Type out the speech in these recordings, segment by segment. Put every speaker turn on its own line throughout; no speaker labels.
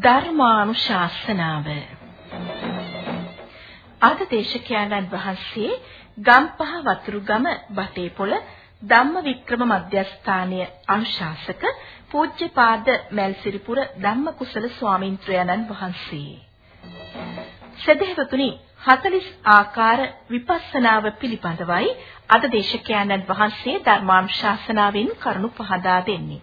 ධර්මානුශාසනාව අද දේශකයන්න් වහන්සේ ගම්පහ වතුරුගම බටේපොළ ධම්මවික්‍රම මධ්‍යස්ථානීය අනුශාසක පූජ්‍යපාද මල්සිරිපුර ධම්මකුසල ස්වාමින්ත්‍රයන්න් වහන්සේ සදහෙවතුනි 40 ආකාර විපස්සනාව පිළිබඳවයි අද දේශකයන්න් වහන්සේ ධර්මානුශාසනාවෙන් කරුණු පහදා දෙන්නේ.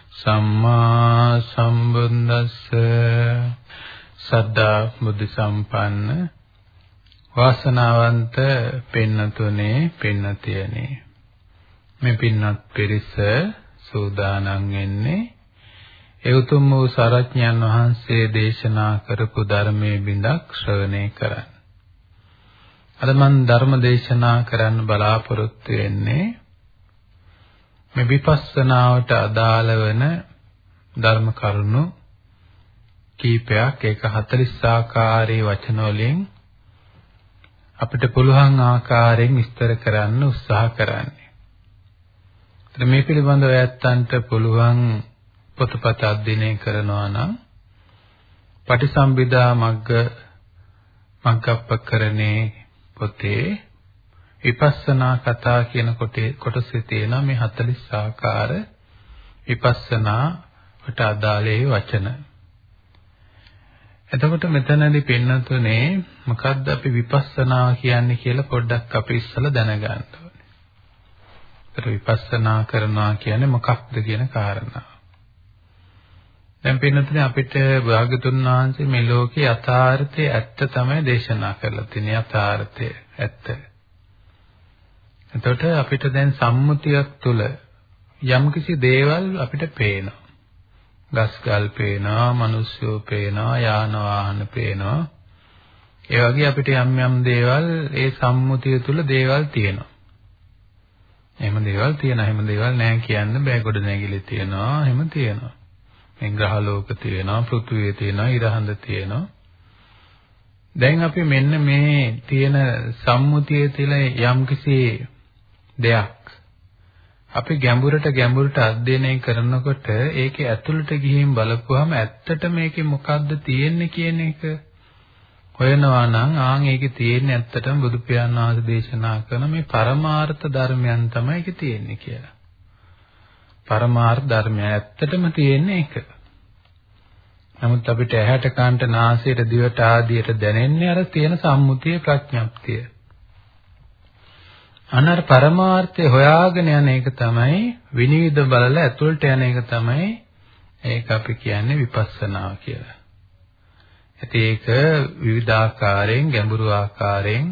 සම්මා සම්බුද්දස්ස සද්ධා බුද්ධ සම්පන්න වාසනාවන්ත පින්නතුනේ පින්නතියනේ මේ පින්නත් පිරිස සූදානම් වෙන්නේ ඒ උතුම් වූ සරඥයන් වහන්සේ දේශනා කරපු ධර්මයේ බිඳක් ශ්‍රවණය කරන්න. අද මම ධර්ම දේශනා කරන්න බලාපොරොත්තු වෙන්නේ මේ විපස්සනාවට අදාළ වෙන ධර්ම කරුණු කීපයක් ඒක 40 ආකාරයේ වචන වලින් අපිට පුළුවන් ආකාරයෙන් විස්තර කරන්න උත්සාහ කරන්නේ. ඒත් මේ පිළිබඳව ඇත්තන්ට පුළුවන් පොතපත අධ්‍යයනය කරනවා නම් පටිසම්භිදා මග්ග මග්ගප්පකරණේ පොතේ විපස්සනා කතා කියන කොටසේ තියෙන මේ 40 ආකාර විපස්සනා වට අදාළේ වචන. එතකොට මෙතනදී පෙන්නතුනේ මොකද්ද අපි විපස්සනා කියන්නේ කියලා පොඩ්ඩක් අපි ඉස්සලා දැනගන්න ඕනේ. ඒතර විපස්සනා කරනවා කියන්නේ මොකක්ද කියන කාරණා. දැන් පින්නතුනේ අපිට භාගතුන් වහන්සේ මේ ලෝකේ යථාර්ථය ඇත්ත තමයි දේශනා කරලා තියෙන්නේ යථාර්ථය ඇත්ත. එතකොට අපිට දැන් සම්මුතියක් තුළ යම්කිසි දේවල් අපිට පේනවා. ගස්ගල් පේනවා, මිනිස්සු පේනවා, යාන වාහන පේනවා. ඒ වගේ අපිට යම් යම් දේවල් ඒ සම්මුතිය තුළ දේවල් තියෙනවා. එහෙම දේවල් තියෙනවා, එහෙම දේවල් නැහැ කියන්න බෑ. ගොඩ නැගිලි තියෙනවා, එහෙම තියෙනවා. මේ ග්‍රහ ලෝක තියෙනවා, පෘථුවිය තියෙනවා, ඉරහඳ තියෙනවා. දැන් අපි මෙන්න මේ තියෙන සම්මුතිය තුළ යම්කිසි දෙයක් අපි ගැඹුරට ගැඹුරට අධ්‍යයනය කරනකොට ඒකේ ඇතුළට ගිහින් බලපුවහම ඇත්තට මේකේ මොකද්ද තියෙන්නේ කියන එක හොයනවා නම් ආන් ඒකේ තියෙන්නේ ඇත්තටම බුදු පියාණන් වහන්සේ දේශනා කරන මේ පරමාර්ථ ධර්මයන් තමයි ඒකේ තියෙන්නේ කියලා. පරමාර්ථ ධර්මය ඇත්තටම තියෙන්නේ ඒක. නමුත් අපිට ඇහැට කනට නාසයට දිවට ආදියට දැනෙන්නේ අර තියෙන සම්මුතිය ප්‍රඥප්තිය. අනර පරමාර්ථය හොයාගෙන යන එක තමයි විනිවිද බලලා ඇතුළට යන එක තමයි ඒක අපි කියන්නේ විපස්සනා කියලා. ඉතින් ඒක විවිධාකාරයෙන් ගැඹුරු ආකාරයෙන්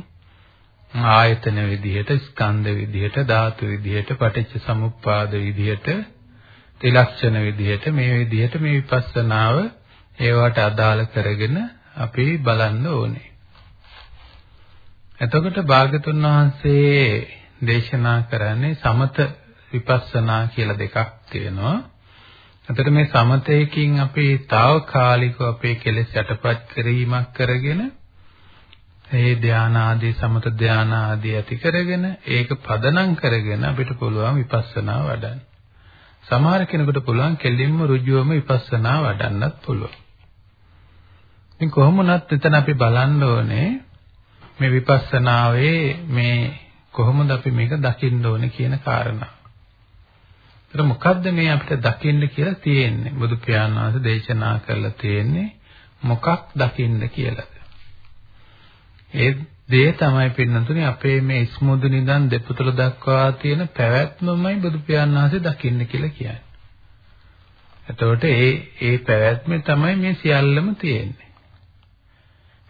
ආයතන විදිහට ස්කන්ධ විදිහට ධාතු විදිහට පටිච්ච සමුප්පාද විදිහට ත්‍රිලක්ෂණ විදිහට මේ විදිහට මේ විපස්සනාව ඒවට අදාළ කරගෙන අපි බලන්න ඕනේ. එතකොට භාගතුන් වහන්සේ දේශනා කරන්නේ සමත විපස්සනා කියලා දෙකක් තියෙනවා. එතකොට මේ සමතේකින් අපි తాවකාලිකව අපේ කෙලෙස් යටපත් කිරීමක් කරගෙන ඒ ධාන ආදී සමත ධාන ආදී ඇති කරගෙන ඒක පදනම් කරගෙන අපිට පුළුවන් විපස්සනා වඩන්න. සමහර කෙනෙකුට පුළුවන් කෙලින්ම ඍජුවම විපස්සනා වඩන්නත් පුළුවන්. ඉතින් කොහොම වුණත් එතන අපි බලන්න ඕනේ මේ විපස්සනාවේ මේ කොහොමද අපි මේක දකින්න ඕනේ කියන කාරණා. ඒතර මොකද්ද මේ අපිට දකින්න කියලා තියෙන්නේ? බුදු පියාණන් වහන්සේ දේශනා කරලා තියෙන්නේ මොකක් දකින්න කියලාද? ඒ දේ තමයි පින්නතුනේ අපේ මේ ඉස්මුදු නිදන් දෙපතුල දක්වා තියෙන පැවැත්මමයි බුදු පියාණන් වහන්සේ දකින්න කියලා කියන්නේ. එතකොට ඒ ඒ පැවැත්මේ තමයි මේ සියල්ලම තියෙන්නේ.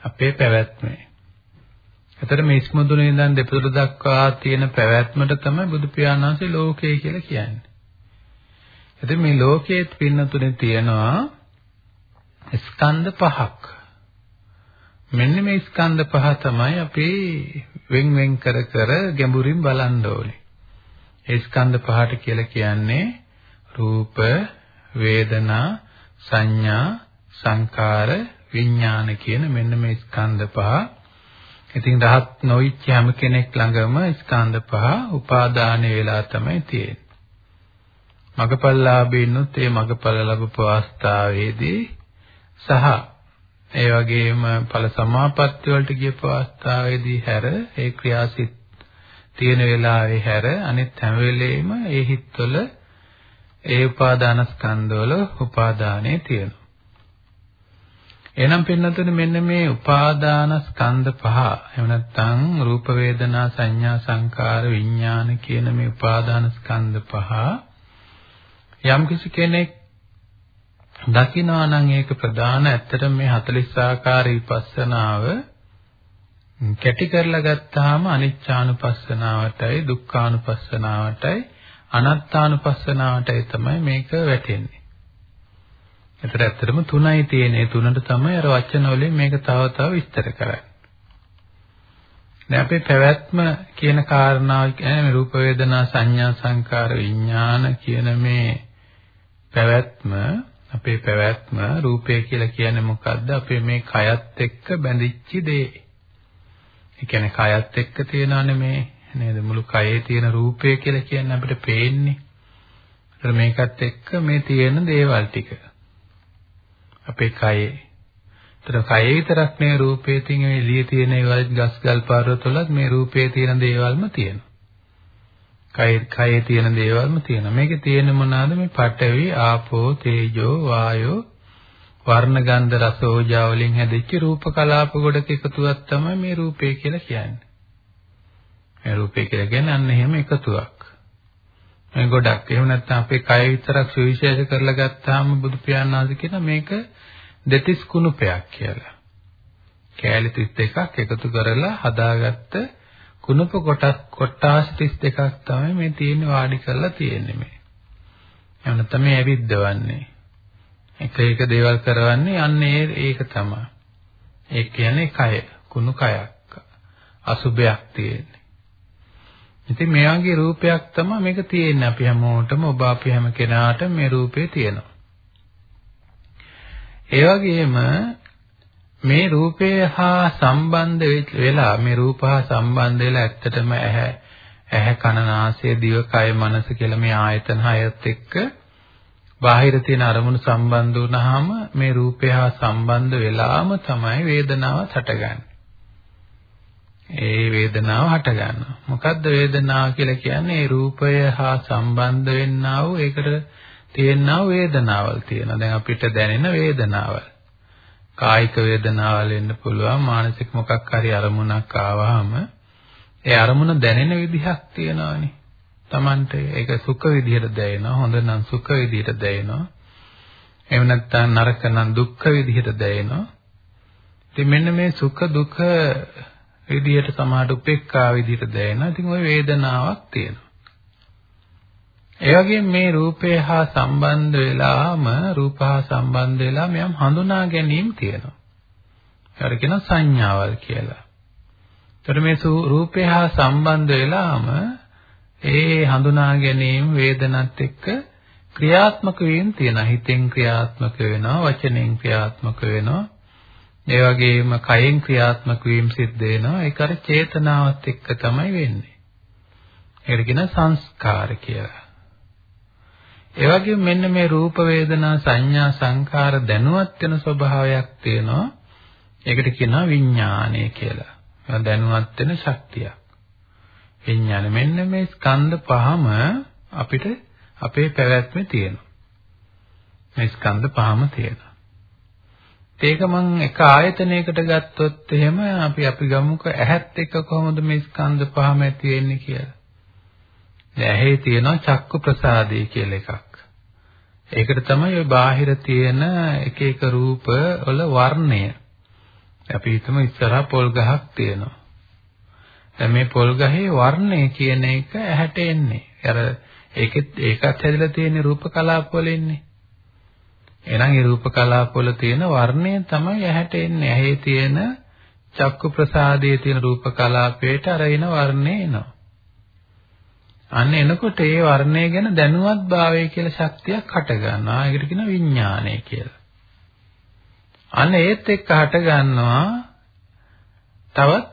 අපේ පැවැත්මේ. එතකොට මේ ඉස්මුදුනේ ඉඳන් දෙපතුල දක්වා තියෙන පැවැත්මට තමයි බුදු පියාණන් වහන්සේ ලෝකය කියලා කියන්නේ. ඉතින් මේ ලෝකයේ පින්නතුනේ තියෙනවා ස්කන්ධ පහක්. මෙන්න මේ ස්කන්ධ පහ තමයි අපි වෙන් වෙන් කර කර ගැඹුරින් බලන්න ඕනේ. ඒ ස්කන්ධ පහට කියලා කියන්නේ රූප, වේදනා, සංඥා, සංකාර, විඥාන කියන මෙන්න මේ ස්කන්ධ පහ. ඉතින් රහත් නොවිච්ච හැම කෙනෙක් ළඟම ස්කන්ධ පහ උපාදාන වෙලා තමයි තියෙන්නේ. මගපල්ලාභින්නුත් ඒ මගපල ලැබපු අවස්ථාවේදී සහ ඒ වගේම ඵල සමාපatti වලට ගියපු අවස්ථාවේදී හැර ඒ ක්‍රියාසිත තියෙන වෙලාවේ හැර අනිත් හැම වෙලෙම ඒ හිත්වල ඒ උපාදාන ස්කන්ධවල උපාදානේ තියෙනවා. එහෙනම් පින්නතුනේ මෙන්න මේ උපාදාන ස්කන්ධ පහ එහෙම නැත්නම් රූප වේදනා සංඥා සංකාර විඥාන කියන මේ උපාදාන ස්කන්ධ පහ යම්කිසි කෙනෙක් දකිනවා නම් ඒක ප්‍රධාන ඇත්තටම මේ 40 ආකාර විපස්සනාව කැටි කරලා ගත්තාම අනිච්චානුපස්සනාවටයි දුක්ඛානුපස්සනාවටයි අනාත්තානුපස්සනාවටයි තමයි මේක වැටෙන්නේ. ඒතර ඇත්තටම තුනයි තියෙන්නේ. තුනට තමයි අර වචන වලින් මේක තව තව විස්තර කරන්නේ. දැන් අපේ පැවැත්ම කියන කාරණාව කියන්නේ රූප වේදනා සංඥා සංකාර විඥාන කියන මේ පැවැත්ම අපේ පැවැත්ම රූපය කියලා කියන්නේ මොකද්ද? අපේ මේ කයත් එක්ක බැඳිච්ච දේ. ඒ කියන්නේ කයත් එක්ක තියෙනවනේ මේ නේද මුළු කයේ තියෙන රූපය කියලා කියන්නේ අපිට පේන්නේ. ඒතර මේකත් එක්ක මේ තියෙන දේවල් ටික. අපේ කයේ. ඒතර කයේ විතරක් නේ රූපේ තියෙන එළියේ තියෙන ඒවල් ගස් ගල් පර්වත වලත් මේ රූපේ තියෙන දේවල්ම තියෙනවා. කයේ කයේ තියෙන දේවල්ම තියෙනවා. මේකේ තියෙන මොනවාද මේ පඨවි, ආපෝ, තේජෝ, වායෝ, වර්ණ ගන්ධ රස ඕජා වලින් හැදිච්ච රූප කලාප ගොඩක එකතුවක් තමයි මේ රූපය කියලා කියන්නේ. මේ රූපය කියලා කියන්නේ අන්න එහෙම එකතුවක්. මේ ගොඩක්. එහෙම නැත්නම් අපේ කය විතරක් සුවිශේෂ කරලා ගත්තාම බුදු පියාණන් වහන්සේ කියන මේක දෙතිස් කුණුපයක් කියලා. කෑලි 32ක් එකතු කරලා හදාගත්ත කුණප කොටස් කොටාස් 32ක් තමයි මේ තියෙන වාඩි කරලා තියෙන්නේ මේ. එහෙම නැත්නම් මේ ඇවිද්දවන්නේ. එක එක දේවල් කරවන්නේ අන්නේ ඒක තමයි. ඒ කියන්නේ කය, කුණු කයක්. අසුබයක් තියෙන්නේ. ඉතින් මේ වගේ රූපයක් තමයි මේක තියෙන්නේ. අපි හැමෝටම ඔබ අපි හැම කෙනාටම මේ රූපේ තියෙනවා. ඒ වගේම මේ රූපය හා සම්බන්ධ වෙලා මේ රූප හා සම්බන්ධ වෙලා ඇත්තටම ඇහැ ඇහැ කන නාසය දිව කය මනස කියලා මේ ආයතන හයත් එක්ක බාහිර තියෙන අරමුණු සම්බන්ධ වුණාම මේ රූපය හා සම්බන්ධ වෙලාම තමයි වේදනාව හටගන්නේ. ඒ වේදනාව හටගන්නවා. මොකද්ද වේදනාව කියලා කියන්නේ? ඒ රූපය හා සම්බන්ධ වෙන්නා වූ ඒකට තියෙනා වේදනාවල් තියෙනවා. දැන් අපිට දැනෙන වේදනාවල්. කායික වේදනාවල් එන්න පුළුවන් මානසික මොකක් හරි අරමුණක් ආවහම ඒ අරමුණ දැනෙන විදිහක් තියෙනවානේ Tamante ඒක සුඛ විදිහට දැනෙනවා හොඳ නම් සුඛ විදිහට දැනෙනවා එහෙම නැත්නම් නරක නම් දුක්ඛ විදිහට දැනෙනවා ඉතින් මෙන්න මේ සුඛ දුක්ඛ විදිහට සමාඩ උපේක්ඛා විදිහට දැනෙනවා ඉතින් ওই වේදනාවක් තියෙනවා ඒ වගේම මේ රූපය හා සම්බන්ධ වෙලාම රූප හා සම්බන්ධ වෙලාම යම් හඳුනා ගැනීම තියෙනවා. ඒකට කියන සංඥාවල් කියලා. ඒතර මේ රූපය හා සම්බන්ධ වෙලාම ඒ හඳුනා ගැනීම වේදනත් එක්ක ක්‍රියාත්මක වීම තියෙනවා. හිතෙන් ක්‍රියාත්මක වෙනවා, වචනෙන් ක්‍රියාත්මක වෙනවා. ඒ වගේම කයෙන් ක්‍රියාත්මක වීම සිද්ධ වෙනවා. ඒක අර චේතනාවත් එක්ක තමයි වෙන්නේ. ඒකට කියන සංස්කාර කියලා. ඒ වගේම මෙන්න මේ රූප වේදනා සංඥා සංකාර දැනුවත් වෙන ස්වභාවයක් තියෙනවා. ඒකට කියනවා විඥානය කියලා. ඒක දැනුවත් වෙන ශක්තියක්. විඥාන මෙන්න මේ ස්කන්ධ පහම අපිට අපේ පැවැත්මේ තියෙනවා. මේ ස්කන්ධ පහම තියෙනවා. ඒක මම එක ආයතනයකට ගත්තොත් එහෙම අපි අපි ගමුක ඇහත් එක්ක කොහොමද මේ ස්කන්ධ පහම ඇති වෙන්නේ කියලා. දැන් ඇහි තියෙනවා චක්කු ප්‍රසාදේ කියලා එකක්. ඒකට තමයි ওই බාහිර තියෙන එක එක රූප වල වර්ණය. අපි හිතමු ඉස්සරහා පොල් ගහක් තියෙනවා. දැන් මේ පොල් ගහේ වර්ණය කියන එක ඇහැට එන්නේ. අර ඒකෙත් ඒකත් හැදිලා තියෙන රූප කලාප වල ඉන්නේ. එහෙනම් ඒ රූප කලාප වල තියෙන වර්ණය තමයි ඇහැට එන්නේ. ඇහි තියෙන චක්කු ප්‍රසාදයේ තියෙන රූප කලාපයට අර එන වර්ණය එනවා. අන්න එනකොට ඒ වර්ණය ගැන දැනුවත් භාවය කියලා ශක්තියක් හට ගන්නවා. ඒකට කියන විඥානය කියලා. අන්න ඒත් එක්ක හට ගන්නවා තවත්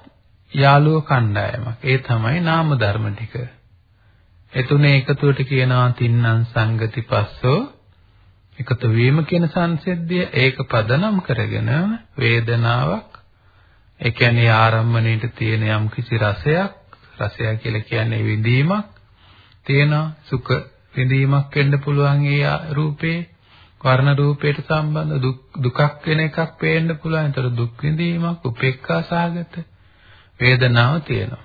යාළුව කණ්ඩායමක්. ඒ තමයි නාම ධර්ම ටික. ඒ තුනේ එකතුවට කියනවා තින්නම් සංගති පස්සෝ එකතු වීම කියන සංසිද්ධිය ඒක පදනම් කරගෙන වේදනාවක් ඒ කියන්නේ ආරම්භණයට තියෙන යම් කිසි රසයක් රසය කියලා කියන්නේ විඳීමක් තියෙනවා සුඛ විඳීමක් වෙන්න පුළුවන් ඒ රූපේ වර්ණ රූපයට සම්බන්ධ දුකක් වෙන එකක් පේන්න පුළුවන්. ඒතර දුක් විඳීමක් උපේක්ඛා සහගත වේදනාව තියෙනවා.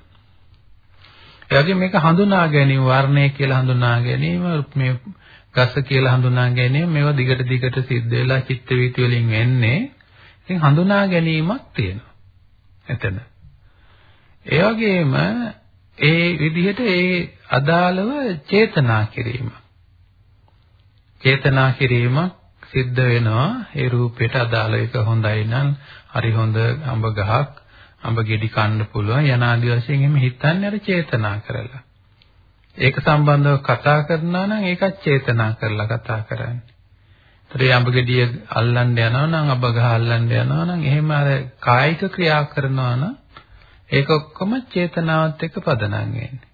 ඒ වගේ මේක හඳුනා ගැනීම වර්ණය කියලා හඳුනා ගැනීම මේ ගස කියලා හඳුනා ගැනීම මේවා දිගට දිගට සිද්ධ වෙලා චිත්ත වීති වලින් වෙන්නේ. ඉතින් හඳුනා ගැනීමක් තියෙනවා. එතන. ඒ වගේම ඒ විදිහට ඒ අදාළව චේතනා කිරීම. චේතනා කිරීම සිද්ධ වෙනවා ඒ රූපයට අදාළ එක හොඳයි නම් හරි හොඳ අඹ ගහක් අඹ ගෙඩි කන්න පුළුවන් යනාදී වශයෙන් එහෙම හිතන්නේ අර චේතනා කරලා. ඒක සම්බන්ධව කතා කරනවා නම් ඒකත් චේතනා කරලා කතා කරන්නේ. ඒතර අඹ ගෙඩිය අල්ලන්න යනවා නම් අඹ ගහ අල්ලන්න යනවා නම් එහෙම අර කායික ක්‍රියා කරනවා නම් ඒක ඔක්කොම චේතනාවත් එක්ක පදනම් වෙන්නේ.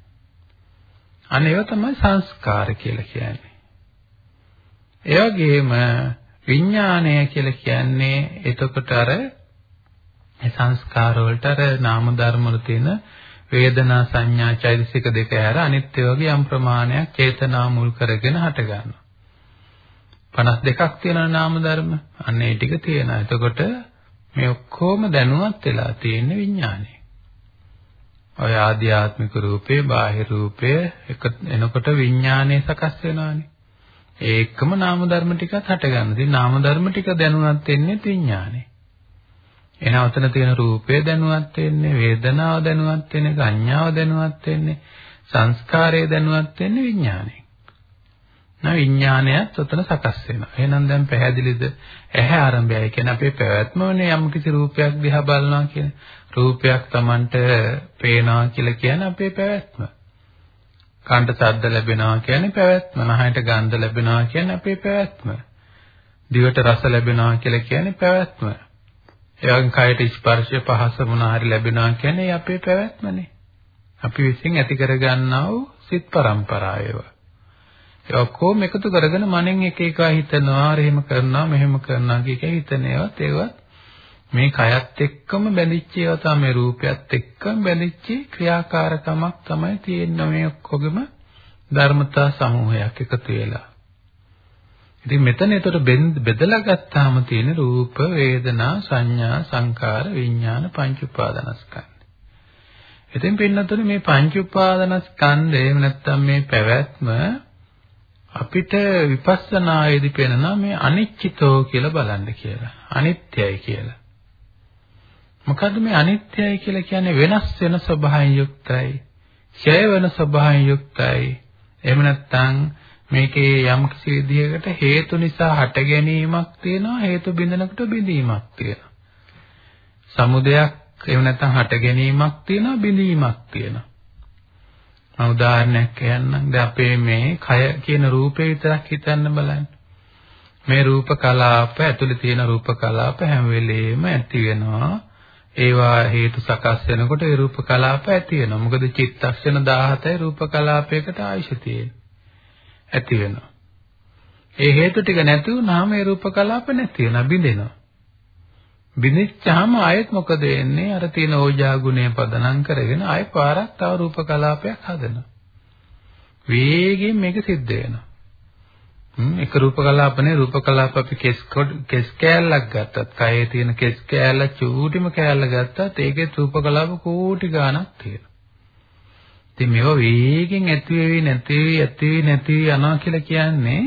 අනේ ඒවා තමයි සංස්කාර කියලා කියන්නේ. ඒ වගේම විඥාණය කියලා කියන්නේ එතකොට අර ඒ සංස්කාර වලට අර නාම ධර්ම වල තියෙන වේදනා සංඥා චෛතසික දෙක ඇර අනිත් ඒවාගේ යම් ප්‍රමාණයක් චේතනා මුල් කරගෙන හට ගන්නවා. 52ක් තියෙන නාම ධර්ම අන්න ඒ ටික තියෙනවා. එතකොට මේ ඔක්කොම දැනුවත් වෙලා තියෙන විඥානය. ඔය ආධ්‍යාත්මික රූපේ බාහිර රූපය එක එනකොට විඥානය සකස් වෙනවානේ. ඒකම නාම ධර්ම ටිකත් හට ගන්න. ඉතින් නාම ධර්ම ටික දැනුවත් වෙන්නේ විඥානේ. එහෙනම් අතන තියෙන රූපය දැනුවත් වෙන්නේ, වේදනාව දැනුවත් වෙන්නේ, සංඥාව දැනුවත් වෙන්නේ, සංස්කාරය දැනුවත් වෙන්නේ විඥානේ. නා විඥානයත් උතන සකස් වෙනවා. එහෙනම් දැන් පැහැදිලිද? ඇහැ ආරම්භයයි කියන්නේ අපේ පැවැත්මනේ යම් කිසි රූපයක් දිහා බලනවා කියන. රූපයක් Tamanට පේනවා කියලා කියන්නේ අපේ පැවැත්ම. කන්ට ශබ්ද ලැබෙනවා කියන්නේ පැවැත්ම. නහයට ගන්ධ ලැබෙනවා කියන්නේ අපේ පැවැත්ම. දිවට රස ලැබෙනවා කියලා කියන්නේ පැවැත්ම. එයාගෙන් කයට ස්පර්ශ පහස මොන හරි ලැබෙනවා කියන්නේ අපේ පැවැත්මනේ. අපි විසින් ඇති කරගන්නා වූ සිත් පරම්පරාව. ඒ ඔක්කොම එකතු කරගෙන මනෙන් එක එක හිතනවා, එහෙම කරනවා, මෙහෙම කරනවා කිය හිතන ඒවත් ඒවත් මේ කයත් එක්කම බැඳිච්ච ඒවා තමයි රූපයත් එක්කම බැඳිච්ච ක්‍රියාකාරකමක් තමයි තියෙන්නේ මේ ඔක්කොගෙම ධර්මතා සමූහයක් එකතු වෙලා. ඉතින් මෙතන ඒතර බෙදලා ගත්තාම තියෙන රූප, වේදනා, සංඥා, සංකාර, විඥාන පංච උපාදානස්කන්ධ. ඉතින් පින්නතුනේ මේ පංච උපාදානස්කන්ධය එහෙම නැත්නම් මේ පැවැත්ම අපිට විපස්සනායේදී පේනවා මේ අනිච්චිතෝ කියලා බලන්න කියලා. අනිත්‍යයි කියලා. මොකද්ද මේ අනිත්‍යයි කියලා කියන්නේ වෙනස් වෙන ස්වභාවයෙන් යුක්තයි. ඡය වෙන ස්වභාවයෙන් යුක්තයි. එහෙම නැත්නම් මේකේ යම් කිසි විදිහකට හේතු නිසා හට ගැනීමක් තියෙනවා හේතු බිඳනකට බිඳීමක් තියෙනවා. සමුදයක් එහෙම නැත්නම් හට ගැනීමක් තියෙනවා බිඳීමක් තියෙනවා. මම උදාහරණයක් කියන්නම්. දැන් අපේ මේ කය කියන රූපේ විතරක් හිතන්න බලන්න. මේ රූප කලාප ඇතුලේ තියෙන රූප කලාප හැම වෙලෙම ඇති වෙනවා. ඒවා හේතු සකස් වෙනකොට ඒ රූප කලාප ඇති වෙනවා. මොකද චිත්තක්ෂණ 17යි රූප කලාපයකට ආයශ තියෙන්නේ. ඇති වෙනවා. ඒ හේතු ටික නැති වුනහම ඒ රූප කලාප නැති වෙනවා බිඳෙනවා. බිඳිච්චාම ආයෙත් මොකද වෙන්නේ? අර තියෙන ඕජා ගුණය පදනම් කරගෙන ආයෙ පාරක් තව රූප කලාපයක් හදනවා. වේගයෙන් මේක සිද්ධ වෙනවා. එක රූප කලාපනේ රූප කලාප අපි කෙස් කෙස් කෑල්ලක් ගත්තත් කයේ තියෙන කෙස් කෑල්ල චූටිම කෑල්ල ගත්තත් ඒකේ රූප කලාප කෝටි ගාණක් තියෙනවා. ඉතින් මේවා වේගෙන් ඇති වෙවි නැති වෙවි ඇති වෙවි නැති වෙවි යනවා කියලා කියන්නේ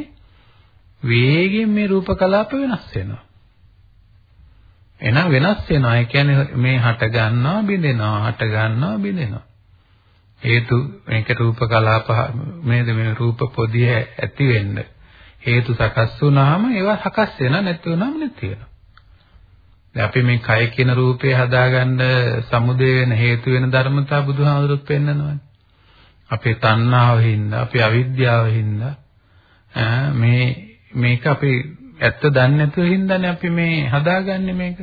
වේගෙන් මේ රූප කලාප වෙනස් වෙනවා. එහෙනම් වෙනස් වෙනවා. ඒ කියන්නේ මේ හට ගන්නවා බිඳෙනවා හට ගන්නවා බිඳෙනවා. හේතු මේක රූප කලාප මේද මේ රූප පොදිය ඇති වෙන්න හේතු සකස් වුණාම ඒවා සකස් වෙන නැති වුණාම නැති වෙනවා. දැන් අපි මේ කය කියන රූපේ හදාගන්න සමුදේ වෙන හේතු වෙන ධර්මතා බුදුහාමුදුරුවෝ පෙන්නනවානේ. අපේ තණ්හාව හින්දා, අපේ අවිද්‍යාව හින්දා මේ මේක අපි ඇත්ත දන්නේ නැතුව හින්දානේ අපි මේ හදාගන්නේ මේක.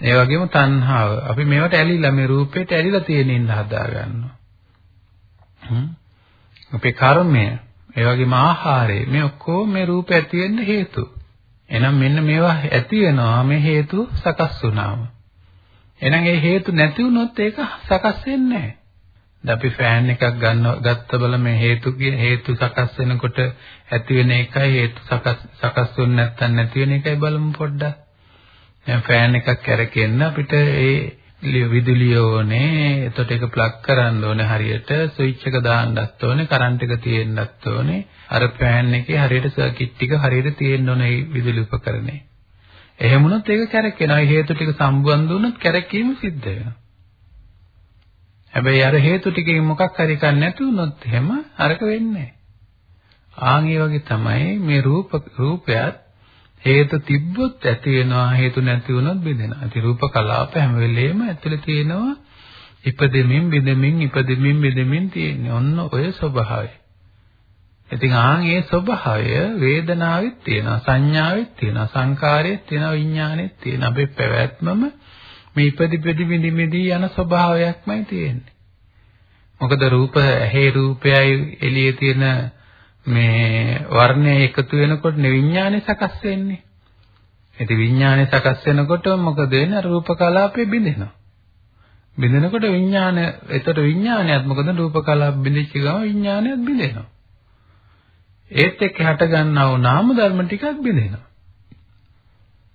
ඒ වගේම තණ්හාව. අපි මේවට ඇලිලා මේ රූපේට ඇලිලා තියෙන ඉන්න හදාගන්නවා. හ්ම්. අපේ කර්මය, ඒ වගේම ආහාරය මේ ඔක්කොම මේ රූප ඇති වෙන්න හේතු. එහෙනම් මෙන්න මේවා ඇති වෙනවා මේ හේතු සකස් වුණාම. එහෙනම් ඒ හේතු නැති වුණොත් ඒක සකස් වෙන්නේ නැහැ. දැන් අපි ෆෑන් එකක් ගන්න ගත්ත බල මේ හේතු හේතු සකස් වෙනකොට ඇති වෙන එකයි හේතු සකස් සකස් වෙන්නේ නැත්නම් නැති වෙන එකයි බලමු පොඩ්ඩක්. දැන් ෆෑන් එකක් කැරකෙන්න අපිට ඒ විදුලිය ඕනේ. එතකොට ඒක ප්ලග් කරන්න ඕනේ හරියට. ස්විච් එක දාන්නත් ඕනේ. කරන්ට් එක තියෙන්නත් ඕනේ. අර ෆෑන් එකේ හරියට සර්කිට් ටික හරියට තියෙන්න ඕනේ විදුලි උපකරණේ. එහෙම වුණොත් ඒක කැරකෙනවා. හේතු ටික සම්බන්ධ වුණොත් කැරකීම සිද්ධ වෙනවා. හැබැයි අර හේතු ටිකෙන් මොකක් හරි කන්නේ නැති වුණොත් එහෙම අරක වෙන්නේ නැහැ. ආන් ඒ වගේ තමයි මේ රූප රූපයත් හේතු තිබ්බොත් ඇති වෙනවා හේතු නැති වුණොත් බිඳෙනවා. ඉතින් රූප කලාප හැම වෙලෙම ඇතුලේ තියෙනවා ඉපදෙමින් බිඳෙමින් ඉපදෙමින් බිඳෙමින් තියෙන්නේ. ඔන්න ඔය ස්වභාවය. ඉතින් ආන් ඒ ස්වභාවය වේදනාවෙත් තියෙනවා සංඥාවෙත් තියෙනවා සංකාරයෙත් තියෙනවා විඥානෙත් තියෙනවා. අපේ පැවැත්මම මේ ඉපදි පෙදි බිඳි බිඳි යන ස්වභාවයක්මයි තියෙන්නේ. මොකද රූප ඇහි රූපයයි එළියේ තියෙන මේ වර්ණය එකතු වෙනකොට විඥානය සකස් වෙන්නේ. ඉතින් විඥානය සකස් වෙනකොට මොකද වෙන්නේ? රූප කලාපේ බිඳෙනවා. බිඳෙනකොට විඥානය, එතකොට විඥානයත් මොකද රූප කලාප බිඳිච්ච ගමන් විඥානයත් බිඳෙනවා. ඒත් එක්ක හට ගන්නා වූ නාම ධර්ම ටිකක් බිඳෙනවා.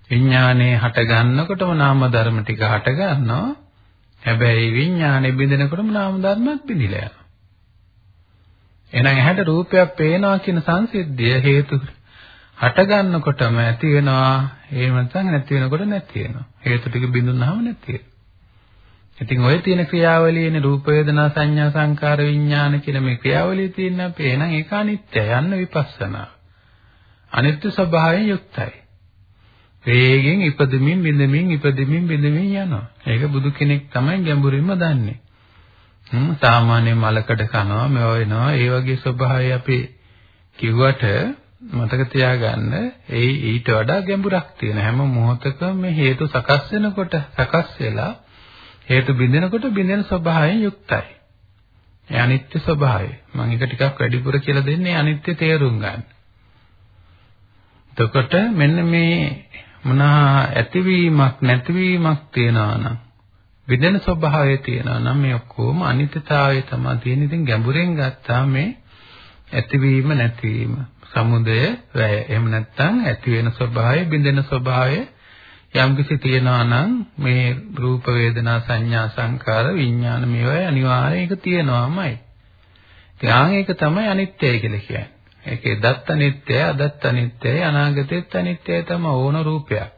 විඥානේ හට ගන්නකොටම නාම ධර්ම ටික හට ගන්නවා. හැබැයි විඥානේ බිඳෙනකොටම නාම ධර්මත් බිඳිලා යනවා. එහෙනම් ඇහැට රූපයක් පේනවා කියන සංසිද්ධිය හේතු හට ගන්නකොටම ඇති වෙනවා. එහෙම නැත්නම් නැති වෙනකොට නැති වෙනවා. හේතු ටික බිඳුනහම නැති වෙනවා. ඉතින් ඔය තියෙන ක්‍රියාවලියනේ රූප වේදනා සංඥා සංකාර විඥාන කියන මේ ක්‍රියාවලිය තියෙන අපේ එහෙනම් ඒක අනිත්‍යයි. යන්න විපස්සනා. අනිත්‍ය ස්වභාවයෙන් යුක්තයි. වේගෙන් ඉපදෙමින් බිඳෙමින් ඉපදෙමින් බිඳෙමින් යනවා ඒක බුදු කෙනෙක් තමයි ගැඹුරින්ම දන්නේ සාමාන්‍ය මලකඩ කනවා මේව වෙනවා ඒ වගේ ස්වභාවය අපි කිව්වට මතක තියාගන්න ඒ ඊට වඩා ගැඹුරක් තියෙන හැම මොහොතකම මේ හේතු සකස් වෙනකොට සකස් වෙලා හේතු බිඳෙනකොට බිඳෙන ස්වභාවයෙන් යුක්තයි. ඒ අනිත්‍ය ස්වභාවය. මම ඒක ටිකක් වැඩිපුර කියලා දෙන්නේ අනිත්‍ය තේරුම් ගන්න. එතකොට මෙන්න මේ මොනවා ඇතිවීමක් නැතිවීමක් තියනවා නම් විදෙන ස්වභාවය තියෙනවා නම් මේ ඔක්කොම අනිත්‍යතාවය තමයි තියෙන. ඉතින් ගැඹුරෙන් ගත්තා මේ ඇතිවීම නැතිවීම සමුදය වැය. එහෙම නැත්නම් ඇති වෙන ස්වභාවය බිඳෙන ස්වභාවය යම්කිසි තියෙනවා නම් මේ රූප වේදනා සංඥා සංකාර විඥාන මේවා අනිවාර්යයෙන් ඒක තියෙනවාමයි. ඉතින් ඒක තමයි අනිත්‍යය කියලා කියන්නේ. ඒකේ දත්ත අනිත්‍යය, අදත්ත අනිත්‍යය, අනාගතෙත් අනිත්‍යය තමයි ඕන රූපයක්.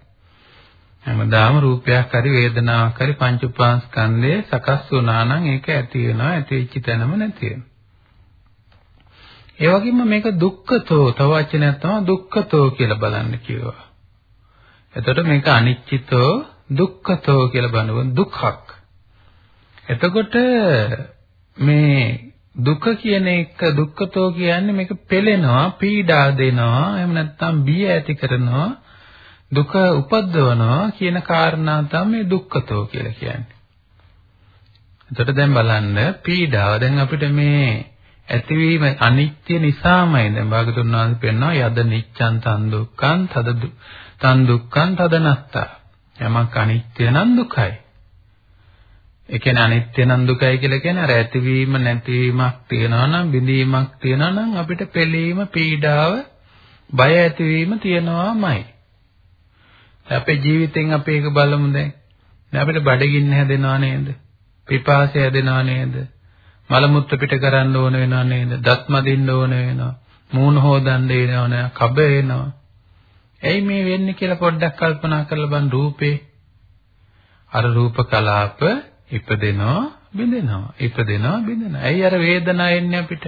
හැමදාම රූපයක් හරි වේදනාවක් හරි පංච උපාස්කන්ධය සකස් වුණා නම් ඒක ඇති වෙනවා ඇති වෙච්ච තැනම නැති වෙනවා. ඒ වගේම මේක දුක්ඛතෝ තව වචනයක් තමයි දුක්ඛතෝ කියලා බලන්න කිව්වා. එතකොට මේක අනිච්චිතෝ දුක්ඛතෝ කියලා බලනකොට දුක්ඛක්. එතකොට මේ දුක කියන එක දුක්ඛතෝ කියන්නේ මේක පෙළෙනවා පීඩා දෙනවා එහෙම නැත්නම් බිය ඇති කරනවා දුක උපද්දවනවා කියන කාරණා තමයි දුක්ඛතෝ කියලා කියන්නේ. එතකොට දැන් බලන්න පීඩාව දැන් අපිට මේ ඇතිවීම අනිත්‍ය නිසාමයි දැන් භාගතුන් වහන්සේ පෙන්නවා යද නිච්ඡන් තන් දුක්ඛං තද තන් දුක්ඛං තදනත්තා. යමක් අනිත්‍ය නම් දුකයි. ඒ කියන්නේ අනිත්‍ය නම් දුකයි කියලා කියන්නේ අර ඇතිවීම නැතිවීමක් තියනවා නම් බිඳීමක් තියනවා නම් අපිට පෙළීම පීඩාව බය ඇතිවීම තියෙනවාමයි. අපේ ජීවිතෙන් අපි ඒක බලමු දැන්. දැන් අපිට බඩගින්න හැදෙනව නේද? පිපාසය හැදෙනව නේද? මල මුත්‍ර පිට කරන්න ඕන වෙනව නේද? දත් මදින්න ඕන වෙනවා. මූණ හොදන්න වෙනව නේද? කබ වෙනවා. ඇයි මේ වෙන්නේ කියලා පොඩ්ඩක් කල්පනා කරලා බලන්න රූපේ. අර රූප කලාප ඉපදෙනවා බිඳෙනවා. ඉපදෙනවා බිඳෙනවා. ඇයි අර වේදනාව එන්නේ අපිට?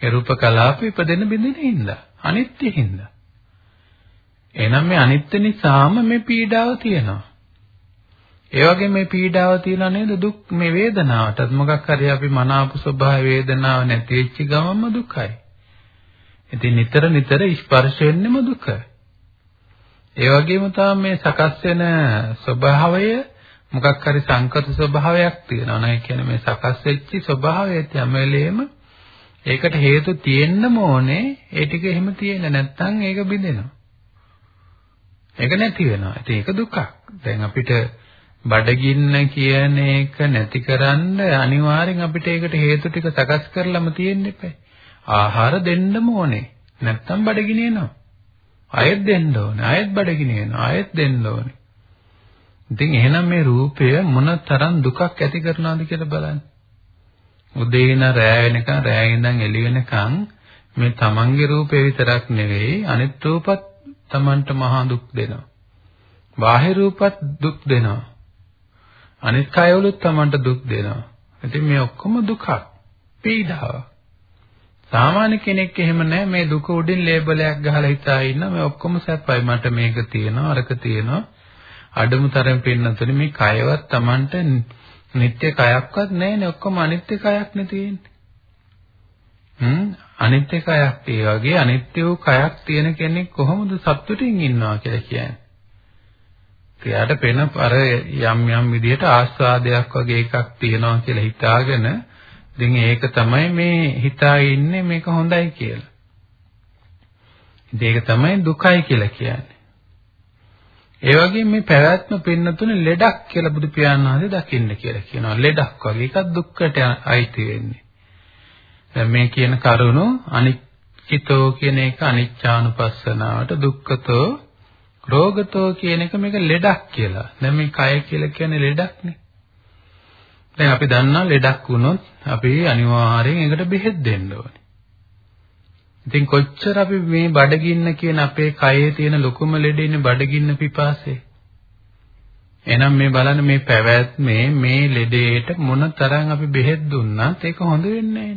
ඒ රූප කලාප ඉපදෙන බිඳෙන හින්දා. අනිත්‍ය හින්දා. එහෙනම් මේ අනිත්‍ය නිසාම මේ පීඩාව තියෙනවා. ඒ වගේ මේ පීඩාව තියෙනා නේද දුක් මේ වේදනාවටත් මොකක් හරි අපි මනාප ස්වභාව වේදනාව නැති වෙච්ච ගමන්ම දුකයි. ඉතින් නිතර නිතර ස්පර්ශ වෙන්නෙම දුක. ඒ වගේම තමයි මේ සකස් වෙන ස්වභාවය මොකක් හරි සංකත ස්වභාවයක් තියෙනවා නේද? කියන්නේ මේ සකස් වෙච්ච ස්වභාවය හැම වෙලේම ඒකට හේතු තියෙන්නම ඕනේ. ඒ ටික එහෙම තියෙන්නේ නැත්නම් ඒක බිඳෙනවා. ඒක නැති වෙනවා. ඉතින් ඒක දුකක්. දැන් අපිට බඩගින්න කියන එක නැතිකරන්න අනිවාර්යෙන් අපිට ඒකට හේතු ටික සකස් කරලම තියෙන්න එපා. ආහාර දෙන්නම ඕනේ. නැත්තම් බඩගිනි එනවා. ආයෙත් දෙන්න ඕනේ. ආයෙත් බඩගිනි එනවා. ආයෙත් දෙන්න ඕනේ. ඉතින් එහෙනම් මේ රූපය මොන තරම් දුකක් ඇති කරනවද කියලා බලන්න. උදේ ඉඳන් රෑ වෙනකන් රෑ ඉඳන් එළි වෙනකන් මේ තමන්ගේ රූපේ විතරක් නෙවෙයි අනිත් රූපත් තමන්ට මහා දුක් දෙනවා. බාහිර රූපත් දුක් දෙනවා. අනිත් කයවලුත් තමන්ට දුක් දෙනවා. ඉතින් මේ ඔක්කොම දුකක්. පීඩාවක්. සාමාන්‍ය කෙනෙක් එහෙම නැහැ මේ දුක උඩින් ලේබලයක් ගහලා හිතා ඉන්න මේ ඔක්කොම සැපයි මට මේක තියෙනවා අරක තියෙනවා අඩමු තරම් පින්නතුනේ මේ කයවත් Tamanට නිත්‍ය කයක්වත් නැහැනේ ඔක්කොම අනිත්‍ය කයක් නේ තියෙන්නේ හ්ම් අනිත්‍ය කයක් ඒ වගේ අනිත්‍ය වූ කයක් තියෙන කෙනෙක් කොහොමද සතුටින් ඉන්නවා කියලා කියන්නේ එයාට පෙන අර යම් යම් විදිහට ආස්වාදයක් වගේ එකක් තියෙනවා කියලා හිතාගෙන ඉතින් ඒක තමයි මේ හිතා ඉන්නේ මේක හොඳයි කියලා. ඉතින් ඒක තමයි දුකයි කියලා කියන්නේ. ඒ වගේම මේ පැවැත්ම පින්නතුනේ ලෙඩක් කියලා බුදු පියාණන් වහන්සේ දකින්න කියලා කියනවා. ලෙඩක් වගේ එකක් දුක්කට අයිති වෙන්නේ. දැන් මේ කියන කරුණු අනිච්චිතෝ කියන එක අනිච්චානුපස්සනාවට දුක්ඛතෝ රෝගතෝ කියන එක මේක ලෙඩක් කියලා. දැන් මේ කය කියලා කියන්නේ ලෙඩක්නේ. දැන් අපි දන්නා ලෙඩක් වුණොත් අපි අනිවාර්යෙන් ඒකට බෙහෙත් දෙන්න ඕනේ. ඉතින් කොච්චර අපි මේ බඩගින්න කියන අපේ කයේ තියෙන ලොකුම ලෙඩේනේ බඩගින්න පිපාසය. එහෙනම් මේ බලන්න මේ පැවැත්මේ මේ ලෙඩේට මොන තරම් අපි බෙහෙත් දුන්නත් ඒක හොඳ වෙන්නේ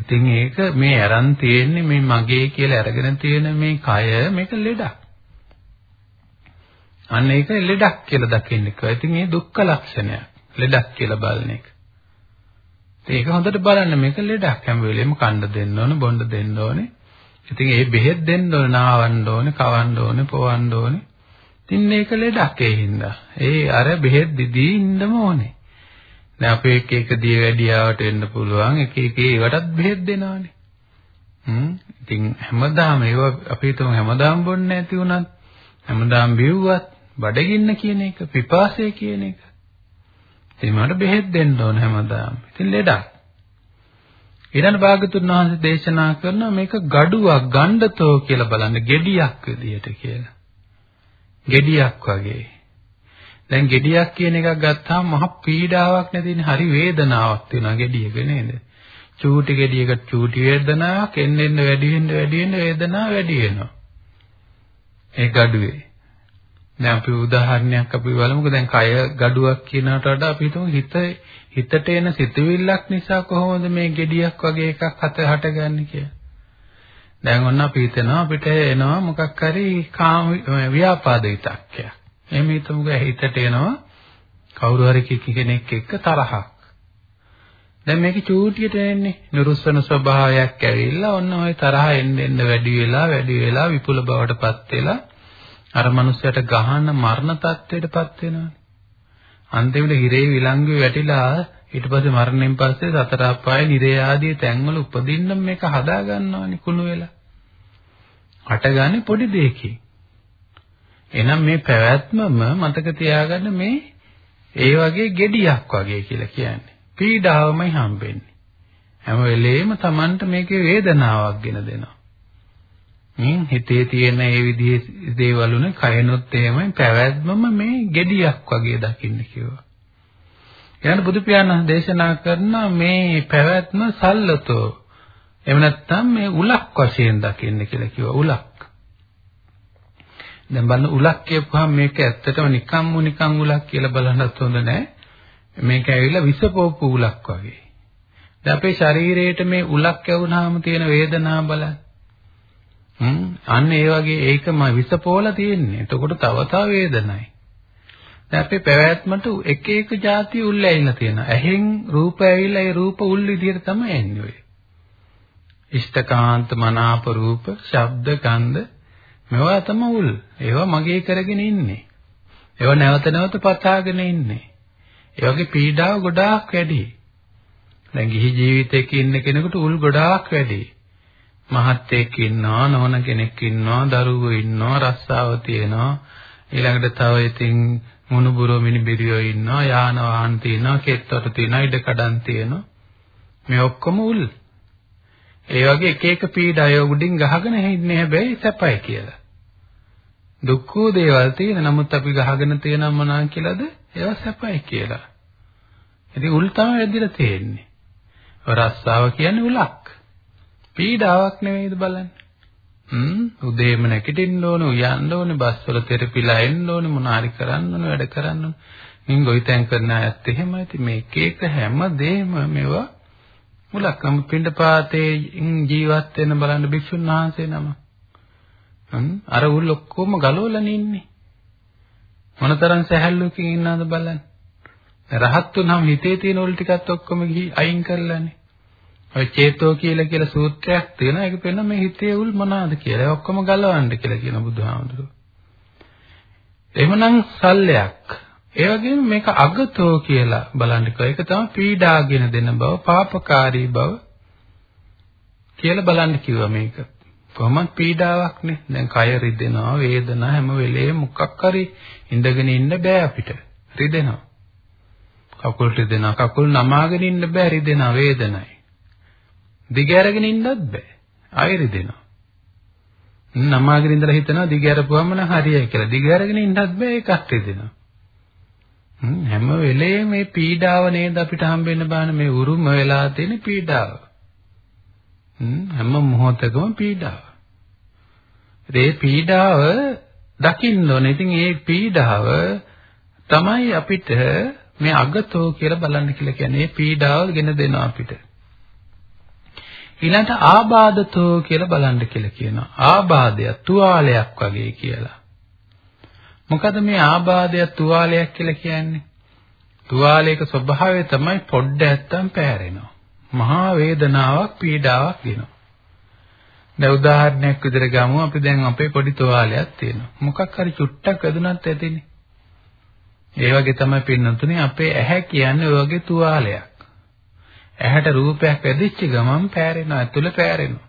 ඉතින් ඒක මේ අරන් තියෙන්නේ මේ මගේ කියලා අරගෙන තියෙන මේ කය මේක ලෙඩක්. අන්න ඒක ලෙඩක් කියලා දකින්න කිව්වා. ඉතින් මේ දුක්ඛ ලක්ෂණයක්. ලෙඩක් කියලා බලන එක. ඒක හොඳට බලන්න මේක ලෙඩක් හැම වෙලෙම කන්න දෙන්න ඕන, බොන්න දෙන්න ඕනේ. ඉතින් ඒ බෙහෙත් දෙන්න ඕන, නාවන්න ඕනේ, කවන්න ඕනේ, පොවන්න ඕනේ. ඉතින් මේක ලෙඩක් ඒ හින්දා. ඒ අර බෙහෙත් දිදී ඉන්නම ඕනේ. දැන් අපේ එක එක දිය වැඩියාවට එන්න පුළුවන්. එක එක ඒවටත් බෙහෙත් දෙනවානේ. හ්ම්. ඉතින් හැමදාම ඒව අපි හිතමු හැමදාම බොන්නේ නැති වුණත් හැමදාම බිව්වත් බඩගින්න කියන එක, පිපාසය කියන එක. ඉතින් මට බෙහෙත් දෙන්න ඕන හැමදාම. ඉතින් ලෙඩක්. ඊළඟ භාගතුන් වහන්සේ දේශනා කරන මේක gadu-ක් ගණ්ඩතෝ කියලා බලන්න gediyak විදියට කියලා. gediyak වගේ. දැන් gediyak කියන එකක් ගත්තාම මහ පීඩාවක් නැතිනේ හරි වේදනාවක් තියෙනවා gediyක නේද? චූටි gediyකට චූටි වේදනාවක් එන්න එන්න වැඩි වෙන්න වැඩි වෙන්න වේදනාව වැඩි වෙනවා. ඒ gaduවේ. දැන් අපි උදාහරණයක් අපි බලමුකෝ දැන් කය gaduwak කියනකට වඩා අපි හිතමු හිත හිතට එන සිතුවිල්ලක් නිසා කොහොමද මේ gediyak වගේ එකක් හත හටගන්නේ කියලා. දැන් ඔන්න අපි හිතනවා අපිට එනවා මොකක් හරි කාම ව්‍යාපාද විතක්කයක්. එහෙම හිතමුකෝ හිතට එනවා කවුරු හරි කෙනෙක් එක්ක තරහක්. දැන් මේක චූටියට එන්නේ නිරුස්සන ස්වභාවයක් ඇවිල්ලා ඔන්න ওই තරහ එන්න එන්න වැඩි වෙලා වැඩි වෙලා විපුල බවටපත් වෙලා අර මනුස්සයට ගහන මරණ තත්ත්වයටපත් වෙනවානේ. අන්තිමට හිරේ විලංගුවේ වැටිලා ඊට පස්සේ මරණයෙන් පස්සේ සතර අපාය නිරේ ආදී තැන්වල උපදින්න මේක හදා ගන්නවානේ කුණු වෙලා. හටගන්නේ පොඩි දෙයකින්. එහෙනම් මේ පැවැත්මම මතක තියාගන්න මේ ඒ වගේ gediyak වගේ කියලා කියන්නේ. පීඩාවමයි හම්බෙන්නේ. හැම වෙලේම Tamanට මේකේ වේදනාවක් ගෙන දෙනවා. මින් හිතේ තියෙන ඒ විදිහේ දේවල් උනේ කයනොත් එහෙමයි පැවැත්මම මේ gediyak වගේ දකින්න කිව්වා. ඊළඟ බුදු පියාණන් දේශනා කරන මේ පැවැත්ම සල්ලතෝ එහෙම නැත්නම් මේ උලක් වශයෙන් දකින්න කියලා කිව්වා උලක්. දැන් බලන්න උලක් කියපුවාම මේක ඇත්තටම නිකම්ම නිකම් උලක් කියලා බලන්නත් හොඳ නැහැ. මේක ඇවිල්ලා විසපෝපු උලක් වගේ. දැන් අපේ ශරීරයේට මේ උලක් ඇවුනහම තියෙන වේදනාව බලන්න. හ්ම් අන්න ඒ වගේ ඒකම විසපෝලා තියෙන්නේ. එතකොට තව තව වේදනයි. දැන් අපේ පැවැත්මට එක එක જાති උල් ඇවිල්ලා තියෙනවා. ඇහෙන් රූප ඇවිල්ලා ඒ රූප උල් විදිහට තමයි එන්නේ ඔය. ඉෂ්ඨකාන්ත මනාප රූප, ශබ්ද, ගන්ධ මේවා තමයි උල්. ඒවා මගේ කරගෙන ඉන්නේ. ඒවා නැවත නැවත පතාගෙන ඉන්නේ. ඒ වගේ පීඩාව ගොඩාක් වැඩි. දැන් ගිහි ජීවිතයක ඉන්න කෙනෙකුට උල් ගොඩාක් වැඩි. මහත්යෙක් ඉන්නවා, නෝන කෙනෙක් ඉන්නවා, දරුවෝ ඉන්නවා, රස්සාව තියෙනවා. ඊළඟට තව ඉතින් මොනුබුරෝ මිනිබිරියෝ ඉන්නවා, යාන වාහන තියෙනවා, කෙත්වල තියෙනවා, ඉඩ කඩන් තියෙනවා. මේ ඔක්කොම උල්. ඒ වගේ එක එක පීඩා අය උඩින් ගහගෙන ඉන්නේ හැබැයි සැපයි කියලා. දුක්ඛ දේවල් තියෙන නමුත් අපි ගහගෙන තියෙන මොනවා කියලාද? ඒවා සැපයි කියලා. ඉතින් උල් තමයි වැදිලා තියෙන්නේ. රස්සාව කියන්නේ උලක්. පීඩාවක් නෙවෙයිද බලන්න. හ්ම් උදේම නැගිටින්න ඕන, උයන්න ඕන, බස් වල තෙරපිලා එන්න ඕන, මොනාරි කරන්න ඕන, වැඩ කරන්න ඕන. මින් ගොවිතැන් කරන අයත් එහෙමයි. ඉතින් මේක එක හැම දෙයක්ම මේවා මුලක් නම් පින්ඩපාතේ ජීවත් වෙන බලන්න භික්ෂුන් වහන්සේ නම. හ්ම් අර උල් ඔක්කොම ගලවලා නින්නේ. මොනතරම් සැහැල්ලුවකින් ඉන්නවද බලන්න. රහත් වුණාම හිතේ තියෙන උල් ටිකත් ඔක්කොම ගිහි අයින් කරලානේ. ඔය චේතෝ කියලා කියලා සූත්‍රයක් තියෙනවා. ඒක පෙන්න මේ හිතේ උල් මොනවාද කියලා. ඒ ඔක්කොම ගලවන්න කියලා කියන බුදුහාමුදුරුවෝ. එහෙමනම් සල්ලයක්. ඒ වගේම මේක අගතෝ කියලා බලන්න කිව්වා. ඒක තමයි පීඩාගෙන දෙන බව, පාපකාරී බව කියලා බලන්න කිව්වා මේක. කොහොමද පීඩාවක් නේ. දැන් කය රිදෙනවා, වේදනා හැම වෙලේම මොකක් හරි ඉඳගෙන ඉන්න බෑ අපිට. රිදෙනවා. කකුල් රිදෙනවා. කකුල් නමාගෙන ඉන්න බෑ රිදෙනවා වේදනයි. දිග ඇරගෙන ඉන්නත් බෑ. ආයෙ රිදෙනවා. නමාගෙන ඉඳලා හිතනවා දිග ඇරපුවම නම් හරියයි කියලා. දිග ඇරගෙන ඉන්නත් බෑ ඒකත් රිදෙනවා. හැම වෙලේම මේ පීඩාව නේද අපිට හම්බෙන්න බාන මේ උරුම වෙලා තියෙන පීඩාව. හැම මොහොතකම පීඩාව. ඒ පීඩාව දකින්න ඕනේ. ඉතින් මේ පීඩාව තමයි අපිට මේ අගතෝ කියලා බලන්න කියලා කියන්නේ. මේ පීඩාව ගෙන දෙනවා අපිට. ඊළඟට ආබාධතෝ කියලා බලන්න කියලා කියනවා. ආබාධය තුවාලයක් වගේ කියලා. මොකද මේ ආබාධය තුවාලයක් කියලා කියන්නේ? තුවාලයක ස්වභාවය තමයි පොඩ්ඩ ඇත්තම් පෑරෙනවා. මහා වේදනාවක් පීඩාවක් දෙනවා. දැන් උදාහරණයක් විදිහට ගමු අපි දැන් අපේ පොඩි තුවාලයක් තියෙනවා. මොකක් හරි චුට්ටක් වැදුනත් ඇතිනේ. ඒ වගේ තමයි පින්නතුනේ අපේ ඇහැ කියන්නේ ඔය වගේ තුවාලයක්. ඇහැට රූපයක් වැදිච්ච ගමන් පෑරෙනවා, ඇතුළ පෑරෙනවා.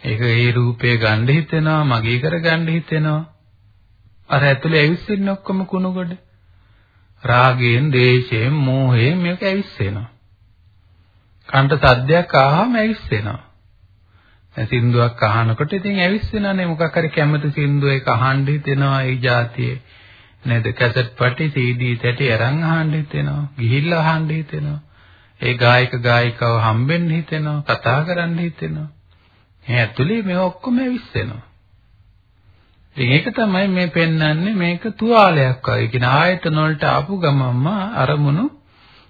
ඒක ඒ රූපේ ගන්න හිතෙනවා, මගේ කර ගන්න හිතෙනවා. අර ඇතුලේ ඇවිස්සෙන්නේ ඔක්කොම කුණුගොඩ. රාගයෙන්, දේශයෙන්, මෝහයෙන් මේක ඇවිස්සෙනවා. කන්ට සද්දයක් ආවම ඇවිස්සෙනවා. දැන් සින්දුවක් අහනකොට ඉතින් ඇවිස්සෙනනේ මොකක් හරි කැමති සින්දුවක අහන්න හිතෙනවා ඒ જાතියේ. නේද? කැසට් පටි CD තැටි අරන් අහන්න හිතෙනවා. ගිහිල්ලා අහන්න හිතෙනවා. ඒ ගායක ගායිකාව හම්බෙන්න හිතෙනවා. කතා කරන්න හිතෙනවා. මේ ඇතුලේ මේ ඔක්කොම ඇවිස්සෙනවා. ඉතින් ඒක තමයි මේ පෙන්වන්නේ මේක තුවාලයක් වගේ. කියන ආයතන වලට ආපු ගමම්ම අරමුණු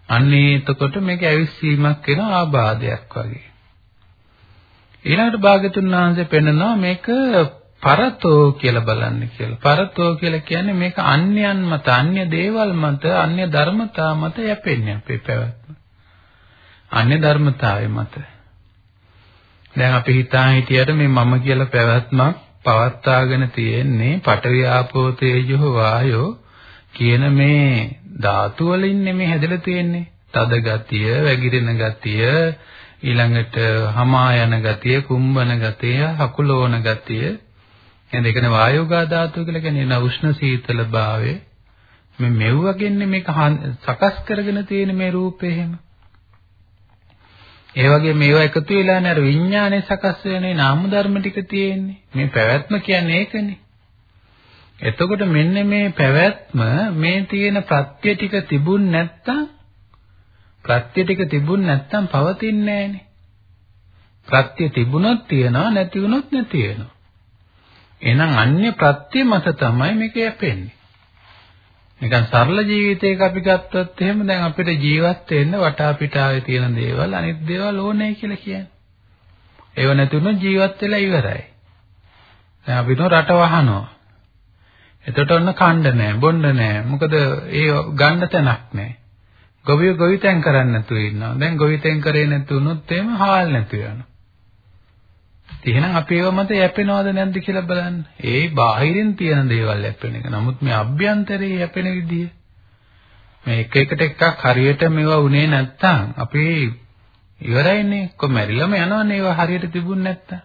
අන්නේ එතකොට මේක ඇවිස්සීමක් වෙන ආබාධයක් වගේ. ඊළඟට භාගතුන් වහන්සේ පෙන්නනවා මේක පරතෝ කියලා බලන්න කියලා. පරතෝ කියලා කියන්නේ මේක අන්‍යයන් මත, අන්‍ය දේවල් මත, අන්‍ය ධර්මතා මත යැපෙන්නේ අපේ පැවැත්ම. අන්‍ය ධර්මතාවය මත. දැන් අපි හිතා හිටියට මේ මම කියලා පැවැත්මක් පවත්වාගෙන තියෙන්නේ පඨවි ආපෝ තේජෝ වායෝ කියන මේ ධාතු වලින් මේ හැදලා තියෙන්නේ. තද ගතිය, වැగిරෙන ගතිය, ඊළඟට හමා යන ගතිය, කුම්බන ගතිය, හකුලෝන ගතිය. එහෙනම් ඒකනේ වායෝගා ධාතුව කියලා කියන්නේ උෂ්ණ සීතල භාවය. මේ මෙව්වගෙන්නේ මේක සකස් කරගෙන තියෙන මේ රූපේ එහෙම. ඒ වගේ මේවා එකතු වෙලානේ අර විඥානය සකස් වෙන්නේ නාම ධර්ම ටික තියෙන්නේ. මේ පැවැත්ම කියන්නේ ඒකනේ. එතකොට මෙන්න මේ පැවැත්ම මේ තියෙන ප්‍රත්‍ය ටික තිබුණ නැත්තම් ප්‍රත්‍ය ටික තිබුණ නැත්තම් පවතින්නේ නැහනේ. ප්‍රත්‍ය තිබුණොත් තියනවා නැති වුණොත් නැති වෙනවා. එහෙනම් අන්‍ය ප්‍රත්‍ය මත තමයි මේක යැපෙන්නේ. නිකන් සරල ජීවිතයක අපි ගත්තොත් එහෙම දැන් අපිට ජීවත් වෙන්න වටා පිටාවේ තියෙන දේවල් අනිත් දේවල් ඕනේ කියලා කියන්නේ. ඒව නැති වුණොත් ජීවත් වෙලා ඉවරයි. දැන් අපි නෝ රට වහනවා. එතකොට ඔන්න කණ්ඩ නැහැ, බොණ්ඩ නැහැ. මොකද ඒ ගන්න තැනක් නැහැ. ගොවිය ගොවිතැන් කරන්නේ නැතුව ඉන්නවා. දැන් ගොවිතැන් කරේ නැතුනොත් එහෙම හාල් නැති වෙනවා. එහෙනම් අපි ඒව මත යැපෙනවද නැද්ද කියලා බලන්න. ඒ බාහිරින් තියෙන දේවල් යැපෙන එක. නමුත් මේ අභ්‍යන්තරයේ යැපෙන විදිය මේ එක එකට එකක් හරියට මේවා උනේ නැත්තම් අපි ඉවරයිනේ. කො මැරිලම යනවනේ ඒවා හරියට තිබුණ නැත්තම්.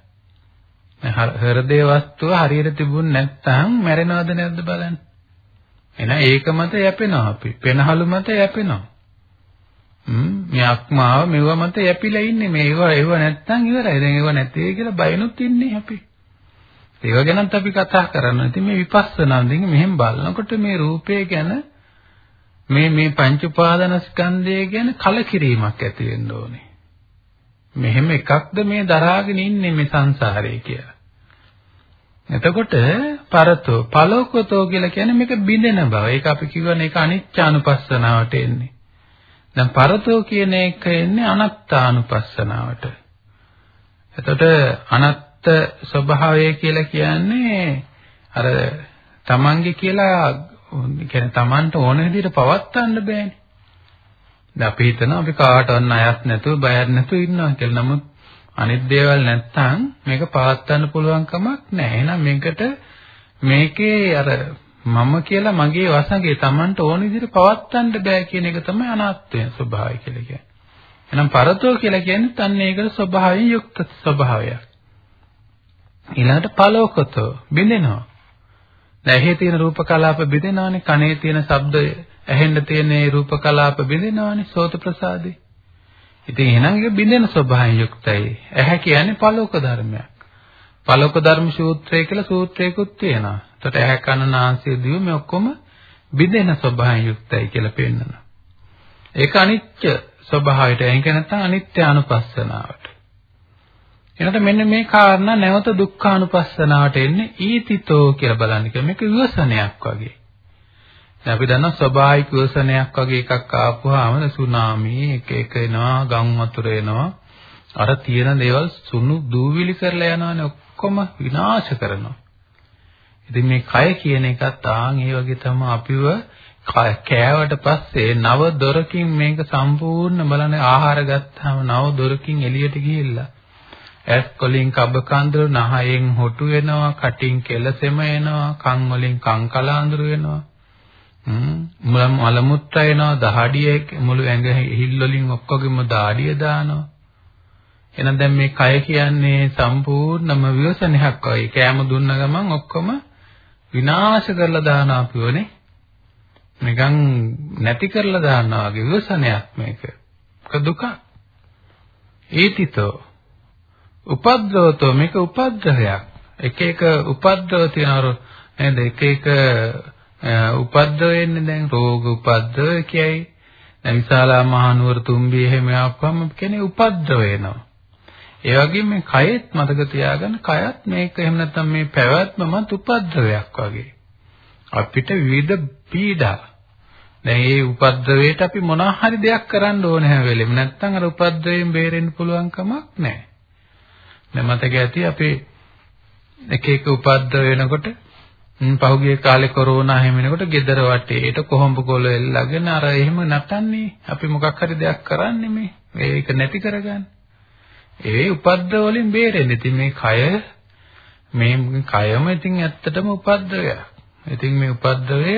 හෘදේ වස්තුව හරියට තිබුණ නැත්තම් මැරෙනවද නැද්ද බලන්න. එහෙනම් ඒක මත යැපෙනවා අපි. පෙනහළු මත යැපෙනවා. මේ අක්මාව මෙව මත යැපිලා ඉන්නේ මේව ඒව නැත්තම් ඉවරයි. දැන් ඒව නැති වෙයි කියලා බයනොත් ඉන්නේ අපි. ඒව ගැනත් අපි කතා කරනවා. ඉතින් මේ විපස්සනාන්දින් මෙහෙම බලනකොට මේ රූපය ගැන මේ මේ පංච උපාදානස්කන්ධය ගැන කලකිරීමක් ඇති වෙන්න ඕනේ. මෙහෙම එකක්ද මේ දරාගෙන ඉන්නේ මේ සංසාරේ කියලා. එතකොට පරතෝ පලෝකතෝ කියලා කියන්නේ මේක බිඳෙන බව. ඒක අපි කියවනේ ඒක අනිච්චානුපස්සනාවට එන්නේ. දැන් පරතෝ කියන එක එන්නේ අනත්තානුපස්සනාවට. එතකොට අනත්ත ස්වභාවය කියලා කියන්නේ අර තමන්ගේ කියලා කියන්නේ තමන්ට ඕන විදිහට පවත්වන්න බෑනේ. දැන් අපි හිතනවා අපි කාටවත් ණයක් නැතුව බයක් නැතුව ඉන්නවා කියලා. නමුත් අනිත් දේවල් නැත්තම් මේක පවත්වන්න පුළුවන් කමක් නැහැ. එහෙනම් මේකට මේකේ අර මම කියලා මගේ වසඟේ Tamanට ඕන විදිහට පවත්වන්න බෑ කියන එක තමයි අනාත්මය ස්වභාවය කියලා කියන්නේ. එහෙනම් පරතෝ කියලා කියන්නේ තන්නේ ඒකට ස්වභාවයෙන් යුක්ත ස්වභාවයක්. ඊළඟට පලෝකතෝ බින්දෙනවා. දැන් ඇහි තියෙන රූප කලාප බින්දෙනවානේ කනේ තියෙන ශබ්ද ඇහෙන්න තියෙන ඒ රූප කලාප බින්දෙනවානේ සෝත ප්‍රසාදේ. ඉතින් එහෙනම් ඒක බින්දෙන ස්වභාවයෙන් යුක්තයි. ඇහැ කියන්නේ පලෝක ධර්මයක්. පලෝක ධර්ම සූත්‍රය කියලා සූත්‍රයකුත් තියෙනවා. එතකොට ඇහැ කන නාසය දිව මේ ඔක්කොම බිඳෙන ස්වභාවයෙන් යුක්තයි කියලා පෙන්නනවා. ඒක අනිත්‍ය ස්වභාවයට ඒක නැත්නම් අනිත්‍ය අනුපස්සනාවට. එනකොට මෙන්න මේ කාරණා නැවත දුක්ඛ අනුපස්සනාවට එන්නේ ඊතිතෝ කියලා බලන්න කිය මේක විවසනයක් වගේ. දැන් අපි දන්නවා ස්වභාවික විවසනයක් වගේ එකක් ආපුවාම සුනාමි එක එක එනවා ගම් වතුර එනවා අර තියෙන දේවල් සුණු දූවිලි කරලා යනවානේ ඔක්කොම විනාශ කරනවා. ඉතින් මේ කය කියන එකත් ආන් ඒ වගේ තමයි අපිව කෑවට පස්සේ නව දොරකින් මේක සම්පූර්ණ බලන්න ආහාර ගත්තාම නව දොරකින් එළියට ගිහිල්ලා ඇස් වලින් කබ කඳුළු නහයෙන් හොටු වෙනවා කටින් කෙලසෙම එනවා කන් වලින් කන් කලාඳුරු වෙනවා. හ්ම්. මල මුත්‍රා එනවා දහඩිය මුළු ඇඟ හිල් වලින් ඔක්කොගෙම දාඩිය දානවා. එහෙනම් දැන් මේ කය කියන්නේ සම්පූර්ණම විවසනයක් වගේ කෑම දුන්න ගමන් ඔක්කොම විනාශ කරලා දානවා අපිවනේ. නිකන් නැති කරලා දානවා වගේ විවසනයක් මේක. ඒක දුක. ඒතිතෝ උපද්දවතෝ මේක උපද්දවයක්. එක එක උපද්දව තියනවරු නේද? එක එක උපද්දව වෙන්නේ දැන් රෝග උපද්දව කියයි. දැන් විශාලා මහනුවර තුම්බිය එහෙම ආපුවම කෙනෙක් උපද්දව වෙනවා. ඒ වගේම මේ කයෙත් මතක තියාගන්න කයත් මේක එහෙම නැත්නම් මේ පැවැත්මමත් උපද්දවයක් වගේ. අපිට විවිධ පීඩා. දැන් මේ උපද්දවයට අපි මොනවා හරි දෙයක් කරන්න ඕන හැම වෙලෙම නැත්නම් අර උපද්දවයෙන් බේරෙන්න පුළුවන් කමක් නැහැ. දැන් මතක ඇති අපි එක එක උපද්දව වෙනකොට පහුගිය කාලේ කොරෝනා හැම වෙනකොට gedara වටේට කොහොඹ කොළ එල්ලගෙන අර එහෙම නටන්නේ අපි මොකක් හරි දෙයක් කරන්නේ මේ ඒක නැති කරගන්න. ඒ උපද්දව වලින් බේරෙන්න. ඉතින් මේ කය මේ කයම ඉතින් ඇත්තටම උපද්දවයක්. ඉතින් මේ උපද්දවය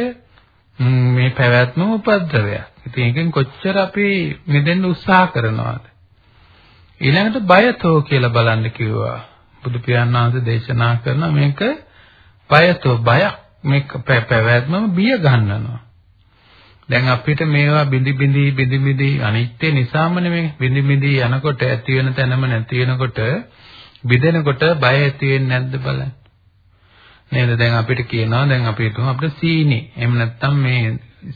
මේ පැවැත්ම උපද්දවයක්. ඉතින් ඒකෙන් කොච්චර අපි මෙදෙන්න උත්සාහ කරනවද? ඊළඟට බයතෝ කියලා බලන්න කිව්වා. බුදු පියාණන් වහන්සේ දේශනා කරන මේක බයතෝ බයක් මේක පැවැත්මම බිය ගන්නනවා. දැන් අපිට මේවා බිඳි බිඳි බිඳි බිඳි අනිත්‍ය නිසාම නෙමෙයි බිඳි බිඳි යනකොට ඇති වෙන තැනම නැති වෙනකොට බිඳෙනකොට බය ඇති වෙන්නේ නැද්ද බලන්න. නේද දැන් අපිට කියනවා දැන් අපි හිතමු අපිට සීනි එහෙම නැත්නම් මේ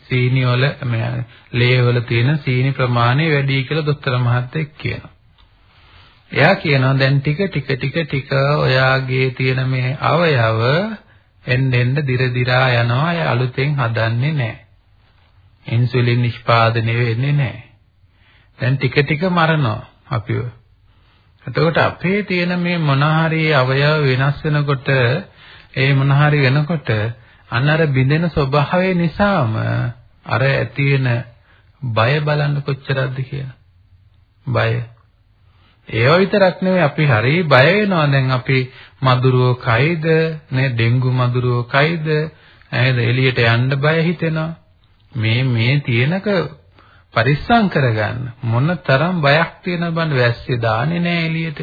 සීනි වල මේ ලේ වල තියෙන සීනි ප්‍රමාණය වැඩි කියලා දොස්තර මහත්තයෙක් කියනවා. එයා කියනවා දැන් ටික ටික ටික ටික ඔයාගේ තියෙන මේ අවයව එන්න එන්න දිර දිරා යනවා ඒ අලුතෙන් හදන්නේ නැහැ. ඉන්සුලින් නිෂ්පාදනය වෙන්නේ නැහැ. දැන් ටික ටික මරනවා අපිව. එතකොට අපේ තියෙන මේ මොනහරි අවයව වෙනස් වෙනකොට ඒ මොනහරි වෙනකොට අන්න අර බිඳෙන ස්වභාවය නිසාම අර ඇති වෙන බය බලන්න කොච්චරක්ද කියලා. බය. ඒව විතරක් නෙවෙයි අපි හරි බය වෙනවා දැන් අපි මදුරුවෝ කයිද නේ ඩෙන්ගු මදුරුවෝ කයිද නේද එළියට යන්න බය හිතෙනවා මේ මේ තියෙනක පරිස්සම් කරගන්න. මොන තරම් බයක් තියෙන බඳ වැස්සේ දාන්නේ නැහැ එළියට.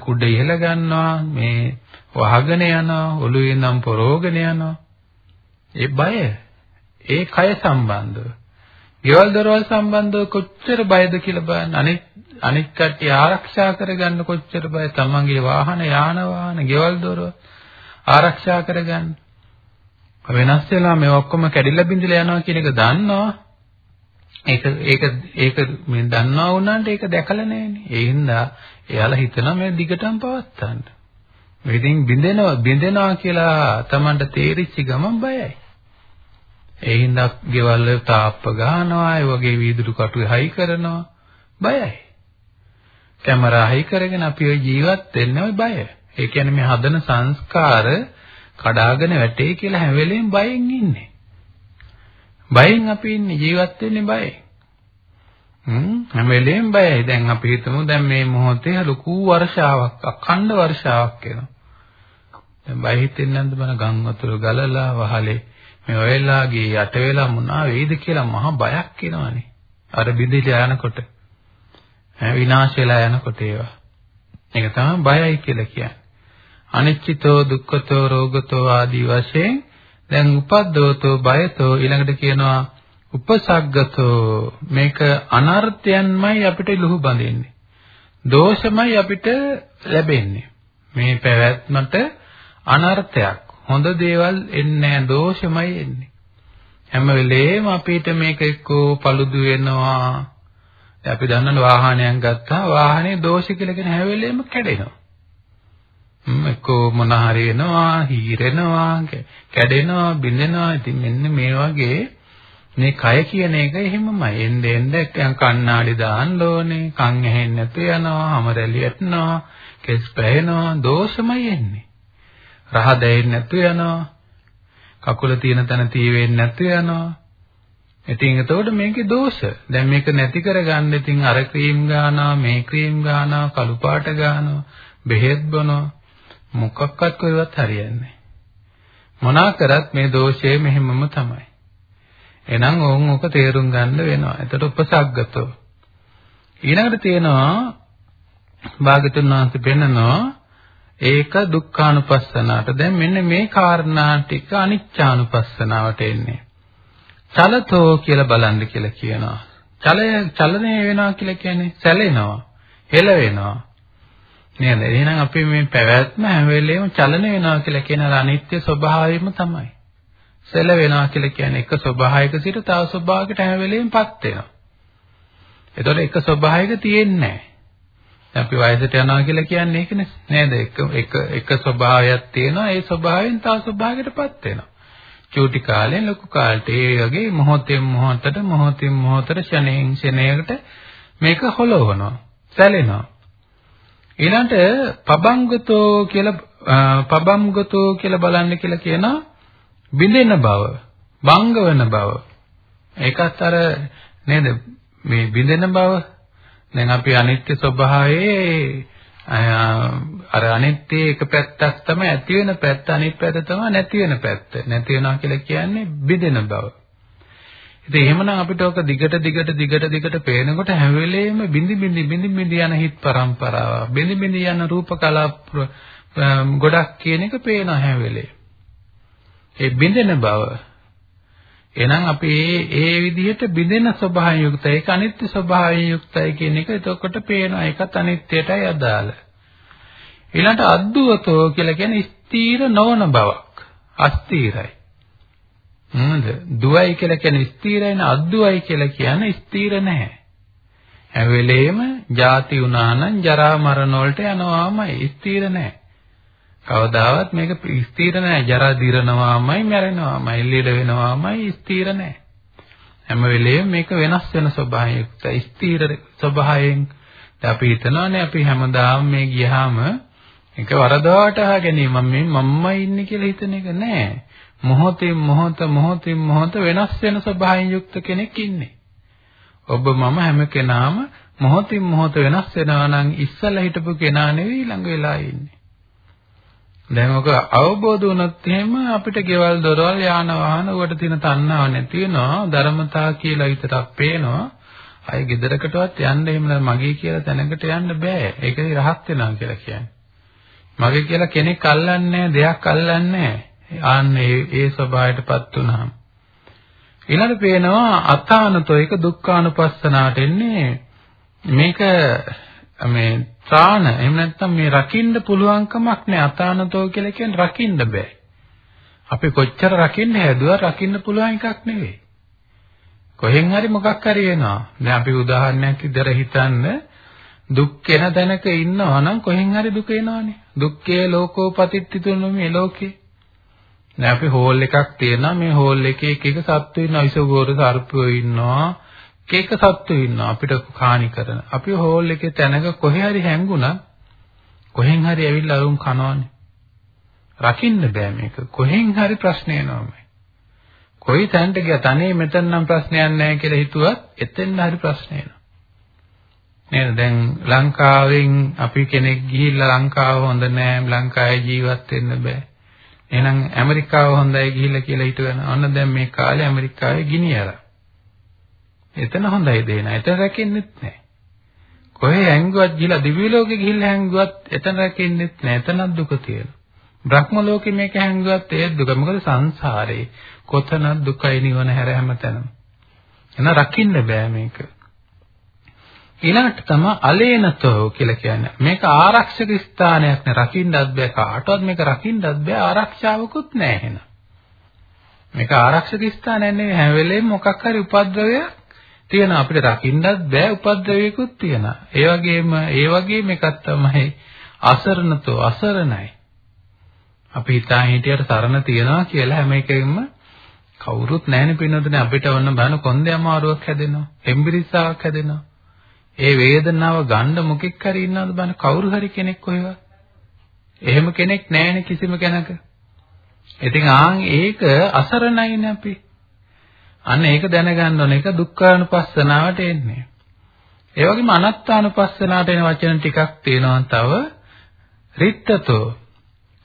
කුඩ ඉහළ ගන්නවා මේ වහගෙන යනවා ඔළුවේ නම් පොරෝගෙන යනවා. ඒ බය ඒ කය සම්බන්ධව. ගෙවල් දොරවල් සම්බන්ධව කොච්චර බයද කියලා බලන්න. අනිත් අනිත් කට්ටිය ආරක්ෂා කරගන්න කොච්චර බය තමන්ගේ වාහන යාන වාහන ගෙවල් දොරවල් ආරක්ෂා කරගන්න. වෙනස් වෙලා මේ ඔක්කොම කැඩිලා බිඳිලා යනවා කියන එක දන්නවා. ඒක ඒක ඒක මේ දන්නවා වුණාට ඒක දැකලා නැහැනේ. ඒ හින්දා එයාලා හිතනවා මේ දිගටම පවත්තන්න. මේ ඉතින් බිඳෙනවා බිඳෙනවා කියලා Tamanට තේරිච්ච ගමන් බයයි. ඒ හින්දා ගෙවල් වල තාප්ප ගහනවා ඒ වගේ වීදුරු කටු හයි කරනවා. බයයි. කැමරා හයි කරගෙන අපි ඔය ජීවත් වෙන්නේ ඔය බය ඒ කියන්නේ මේ හදන සංස්කාර කඩාගෙන වැටේ කියලා හැම වෙලෙම බයෙන් ඉන්නේ. බයෙන් අපි ඉන්නේ ජීවත් වෙන්නේ බයෙන්. හ්ම් හැම වෙලෙම බයයි. දැන් අපි හිතමු දැන් මේ මොහොතේ ලොකු වර්ෂාවක් අඛණ්ඩ වර්ෂාවක් එනවා. දැන් බය හිතෙන්නේ නැද්ද බන ගම් වතුර ගලලා වහලේ මේ ඔයලාගේ යට වෙලා මොනවා වෙයිද කියලා මහ බයක් එනවනේ. අර බිඳිලා යනකොට. ඈ විනාශ වෙලා යනකොට ඒවා. ඒක තමයි බයයි කියලා කියන්නේ. අනිච්චිතෝ දුක්ඛතෝ රෝගතෝ ආදී වශයෙන් දැන් උපද්දවතෝ බයතෝ ඊළඟට කියනවා උපසග්ගතෝ. මේක අනර්ථයන්මයි අපිට ලුහු බඳින්නේ. දෝෂමයි අපිට ලැබෙන්නේ. මේ පැවැත්මට අනර්ථයක්. හොඳ දේවල් එන්නේ නැහැ දෝෂමයි එන්නේ. හැම වෙලේම අපිට මේක එක්කෝ paludu වෙනවා. අපි දන්නන වාහනයක් ගත්තා වාහනේ දෝෂ කියලා කියන හැම වෙලේම කැඩෙනවා. එක්කෝ මොන හරි වෙනවා, හීරෙනවා, කැඩෙනවා, බිඳෙනවා. ඉතින් මෙන්න මේ වගේ මේ කය කියන එක එහෙමමයි. එන්න එන්න කණ්ණාඩි දාන්න ඕනේ, කන් ඇහෙන්නේ නැතු යනවා, හම රැලි යටනවා, කෙස් පැහෙනවා, දෝෂමයි එන්නේ. රහ දැයෙන්නේ නැතු යනවා. කකුල තියෙන තැන තී වෙන්නේ නැතු යනවා. ඉතින් එතකොට මේකේ දෝෂ. දැන් මේක නැති කරගන්න ඉතින් අර ක්‍රීම් ගානවා, මේ ක්‍රීම් ගානවා, කළු පාට ගානවා, බෙහෙත් බොනවා. මොකක්වත් කොහෙවත් හරියන්නේ මොනා කරත් මේ දෝෂය මෙහෙමම තමයි. එහෙනම් ඕන් ඔක තේරුම් ගන්න වෙනවා. එතකොට උපසග්ගතෝ. ඊළඟට තියෙනවා භාගතුන් වහන්සේ පෙන්නනවා ඒක දුක්ඛානුපස්සනාවට. දැන් මෙන්න මේ කාරණා ටික අනිච්චානුපස්සනාවට එන්නේ. චලතෝ කියලා බලන්න කියලා කියනවා. චලය චලනය වෙනවා කියලා කියන්නේ සැලෙනවා, හෙල වෙනවා. නේද? එහෙනම් අපි මේ පැවැත්ම හැම වෙලේම චලන වෙනවා කියලා කියන අනිත්‍ය ස්වභාවයම තමයි. සෙල වෙනවා කියලා කියන්නේ එක ස්වභාවයක සිට තව ස්වභාවයකට හැම වෙලේමපත් වෙනවා. ඒතකොට එක ස්වභාවයක තියෙන්නේ නැහැ. අපි වයසට යනවා කියලා කියන්නේ ඒකනේ නේද? එක එක එක ස්වභාවයක් තියෙනවා ඒ ස්වභාවයෙන් තව ස්වභාවයකටපත් වෙනවා. චූටි කාලෙන් ලොකු කාලට ඒ වගේ මොහොතෙන් මොහොතට මොහොතින් මොහොතට ෂණයෙන් ෂණයකට මේක හොලවනවා. සැලෙනවා. ඊළඟට පබංගතෝ කියලා පබංගතෝ කියලා බලන්න කියලා කියනවා බිඳෙන බව, බංග වෙන බව. ඒකත් අර නේද මේ බිඳෙන බව දැන් අපි අනිත්‍ය ස්වභාවයේ අර අනිත්‍ය එක පැත්තක් තමයි ඇති වෙන පැත්ත අනිත් පැත්ත තමයි නැති වෙන පැත්ත. නැති වෙනවා කියලා කියන්නේ බිඳෙන බව. ඉතින් එහෙමනම් අපිට ඔක දිගට දිගට දිගට දිගට පේනකොට හැම වෙලෙම බිඳි බිඳි බිඳි බිඳි යන හිත් පරම්පරාව බිඳි බිඳි යන රූප කලාප ගොඩක් කියන එක පේනවා හැම වෙලේ. ඒ බිඳෙන බව එහෙනම් අපි ඒ ඒ විදිහට බිඳෙන ස්වභාවයෙන් යුක්තයි. ඒක අනිත්‍ය ස්වභාවයෙන් යුක්තයි කියන එක එතකොට පේනවා. ඒකත් අනිත්‍යයටයි අදාළ. ඊළඟට අද්දුවතෝ කියලා කියන්නේ ස්ථීර නොවන බවක්. අස්ථීරයි. නේද? දුවයි කියලා කියන්නේ ස්ථීරයි න අද්දුවයි කියලා කියන්නේ ස්ථීර නැහැ. හැම වෙලේම ಜಾති උනා නම් ජරා මරණ වලට යනවාමයි ස්ථීර නැහැ. කවදාවත් මේක ස්ථීර නැහැ. ජරා දිරනවාමයි මැරෙනවාමයි ලීඩ වෙනවාමයි ස්ථීර නැහැ. හැම වෙලේම මේක වෙනස් වෙන ස්වභාවයෙන් යුක්තයි. ස්ථීර ස්වභාවයෙන් අපි හිතනවානේ අපි හැමදාම මේ ගියාම ඒක වරදවට අහ ගැනීම මම මේ මම්මයි ඉන්නේ කියලා හිතන එක නෑ. මොහොතින් මොහොත මොහොතින් මොහොත වෙනස් වෙන ස්වභාවයෙන් යුක්ත කෙනෙක් ඉන්නේ. ඔබ මම හැම කෙනාම මොහොතින් මොහොත වෙනස් වෙනවා නම් ඉස්සලා හිටපු කෙනා නෙවෙයි ළඟ වෙලා ඉන්නේ. දැන් ඔක අවබෝධ වුණොත් එහෙම අපිට ගෙවල් දොරවල් යාන වාහන උවට තියෙන තණ්හාව නැති වෙනවා ධර්මතා කියලා විතරක් පේනවා අය ගෙදරකටවත් යන්න එහෙම මගේ කියලා තැනකට යන්න බෑ ඒකේ රහත් වෙනවා කියලා කියන්නේ මගේ කියලා කෙනෙක් අල්ලන්නේ දෙයක් අල්ලන්නේ ආන්න ඒ ඒ ස්වභාවයටපත් වුණාම. ඊළඟ පේනවා අතානතෝ ඒක දුක්ඛානුපස්සනාවට එන්නේ මේක මේ ත්‍රාණ එහෙම නැත්නම් මේ රකින්න පුළුවන්කමක් නෑ. අතානතෝ කියලා කියන්නේ රකින්න බෑ. අපි කොච්චර රකින්න හැදුවා රකින්න පුළුවන් එකක් නෙවෙයි. කොහෙන් හරි මොකක් හරි වෙනවා. දැන් අපි උදාහරණයක් විදිහට හිතන්න. දුක් වෙන තැනක ඉන්නවා නම් කොහෙන් හරි දුක එනවනේ. දුක්ඛේ ලෝකෝපතිත්තිතුන මේ ලෝකේ. දැන් අපි හෝල් එකක් තියෙනවා මේ හෝල් එකේ එක එක සත්තු ඉන්නවා විසගෝර සර්පයෝ ඉන්නවා එක එක සත්තු ඉන්නවා අපිට කාණි කරන. අපි හෝල් එකේ තැනක කොහේ හරි හැංගුණා කොහෙන් හරි ඇවිල්ලා අරුන් කනවනේ. රකින්න බෑ මේක. කොහෙන් හරි ප්‍රශ්න එනවාමයි. කොයි තැනට ගියා තනේ මෙතන නම් ප්‍රශ්නයක් නැහැ කියලා හිතුවත් එතෙන් හරි ප්‍රශ්න එනවා. නේද දැන් ලංකාවෙන් අපි කෙනෙක් ගිහිල්ලා ලංකාව හොඳ නෑ ලංකාවේ ජීවත් වෙන්න බෑ එහෙනම් ඇමරිකාව හොඳයි ගිහිල්ලා කියලා හිතගෙන අන්න දැන් මේ කාලේ ඇමරිකාවේ ගිනි අරන් එතන හොඳයි දේන. එතන රැකෙන්නෙත් නෑ. කොහේ හැංගුවත් ගිහිල්ලා දිව්‍ය ලෝකෙ ගිහිල්ලා හැංගුවත් එතන රැකෙන්නෙත් නෑ. එතනත් දුක තියෙනවා. බ්‍රහ්ම ලෝකෙ මේක හැංගුවත් ඒත් දුක. මොකද සංසාරේ කොතනත් දුකයි නිවන හැර හැමතැනම. එහෙනම් රකින්න බෑ මේක. ඊළඟට තමයි අලේනතෝ කියලා කියන්නේ. මේක ආරක්ෂක ස්ථානයක් නේ රකින්නත් බෑ කාටවත් මේක රකින්නත් බෑ ආරක්ෂාවකුත් නෑ එහෙනම්. මේක ආරක්ෂක ස්ථානයක් නෙවෙයි හැම වෙලේම මොකක් හරි උපද්‍රවයක් තියෙනවා අපිට රකින්නත් බෑ උපද්‍රවයකුත් තියෙනවා. ඒ වගේම ඒ වගේම එකක් තමයි අසරණතෝ අසරණයි. අපි හිතා හිටියට සරණ තියනවා කියලා හැම එකෙම කවුරුත් නැහැනේ පින්නොතනේ අපිට වන්න බන කොන්දේ අමාරුවක් හැදෙනවා. හෙම්බිරිස්සාවක් හැදෙනවා. ඒ වේදනාව ගන්න මොකෙක් හරි ඉන්නවද බලන්න කවුරු හරි කෙනෙක් කොහෙවත්. එහෙම කෙනෙක් නැහැනේ කිසිම කෙනක. ඉතින් ආන් ඒක අසරණයිනේ අපි. අන්න ඒක දැනගන්න ඕන එක දුක්ඛානුපස්සනාවට එන්නේ. ඒ වගේම අනාත්තානුපස්සනාවට එන වචන ටිකක් තියෙනවා තව රිත්තතෝ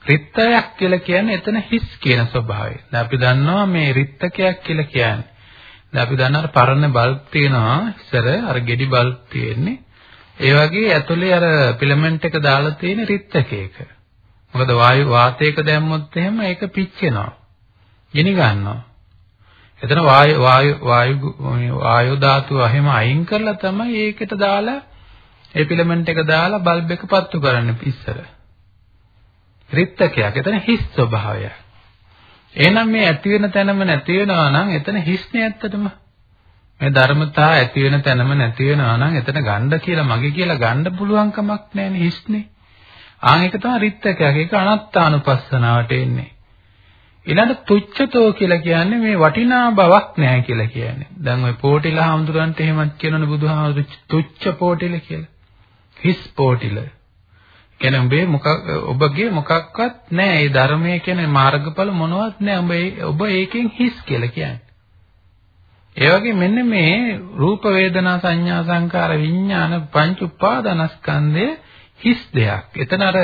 රිත්තයක් කියලා කියන්නේ එතන හිස් කියන ස්වභාවය. දැන් අපි දන්නවා මේ රිත්තකයක් කියලා කියන්නේ දැන් අපි දන්නවා පරණ බල්බ් තියෙනවා ඉස්සර අර ගෙඩි බල්බ් තියෙන්නේ. ඒ වගේ ඇතුලේ අර ෆිලමන්ට් එක දාලා තියෙන රිත්තකයක. මොකද වායු වාතයක දැම්මොත් එහෙම ඒක පිච්චෙනවා. ගිනි ගන්නවා. එතන වායු වායු වායු වායු ධාතුව එහෙම අයින් කරලා තමයි ඒකට දාලා ඒ ෆිලමන්ට් එක දාලා බල්බ් එක පත්තු කරන්නේ ඉස්සර. රිත්තකයක්. එතන හිස් ස්වභාවයක්. එහෙනම් මේ ඇති වෙන තැනම නැති වෙනවා නම් එතන හිස්නේ ඇත්තටම. මේ ධර්මතා ඇති වෙන තැනම නැති වෙනවා නම් එතන ගණ්ඩ කියලා මගේ කියලා ගණ්ඩ පුළුවන් කමක් නැහැනේ හිස්නේ. ආන් ඒක තමයි රිත්තකයක්. ඒක අනත්තානුපස්සනාවට එන්නේ. ඊළඟ තුච්ඡතෝ කියලා කියන්නේ මේ වටිනා බවක් නැහැ කියලා කියන්නේ. දැන් ওই පෝටිලා හඳුරන්ට එහෙමත් කියනවනේ බුදුහාමුදුරු තුච්ඡ පෝටිල කියලා. හිස් පෝටිල. කියන්නේ උඹේ මොකක් ඔබගේ මොකක්වත් නැහැ. ඒ ධර්මයේ කියන්නේ මාර්ගඵල මොනවත් නැහැ. උඹ ඔබ ඒකෙන් හිස් කියලා කියන්නේ. ඒ වගේ මෙන්න මේ රූප වේදනා සංඥා සංකාර විඥාන පංච උපාදානස්කන්ධය හිස් දෙයක්. එතන අර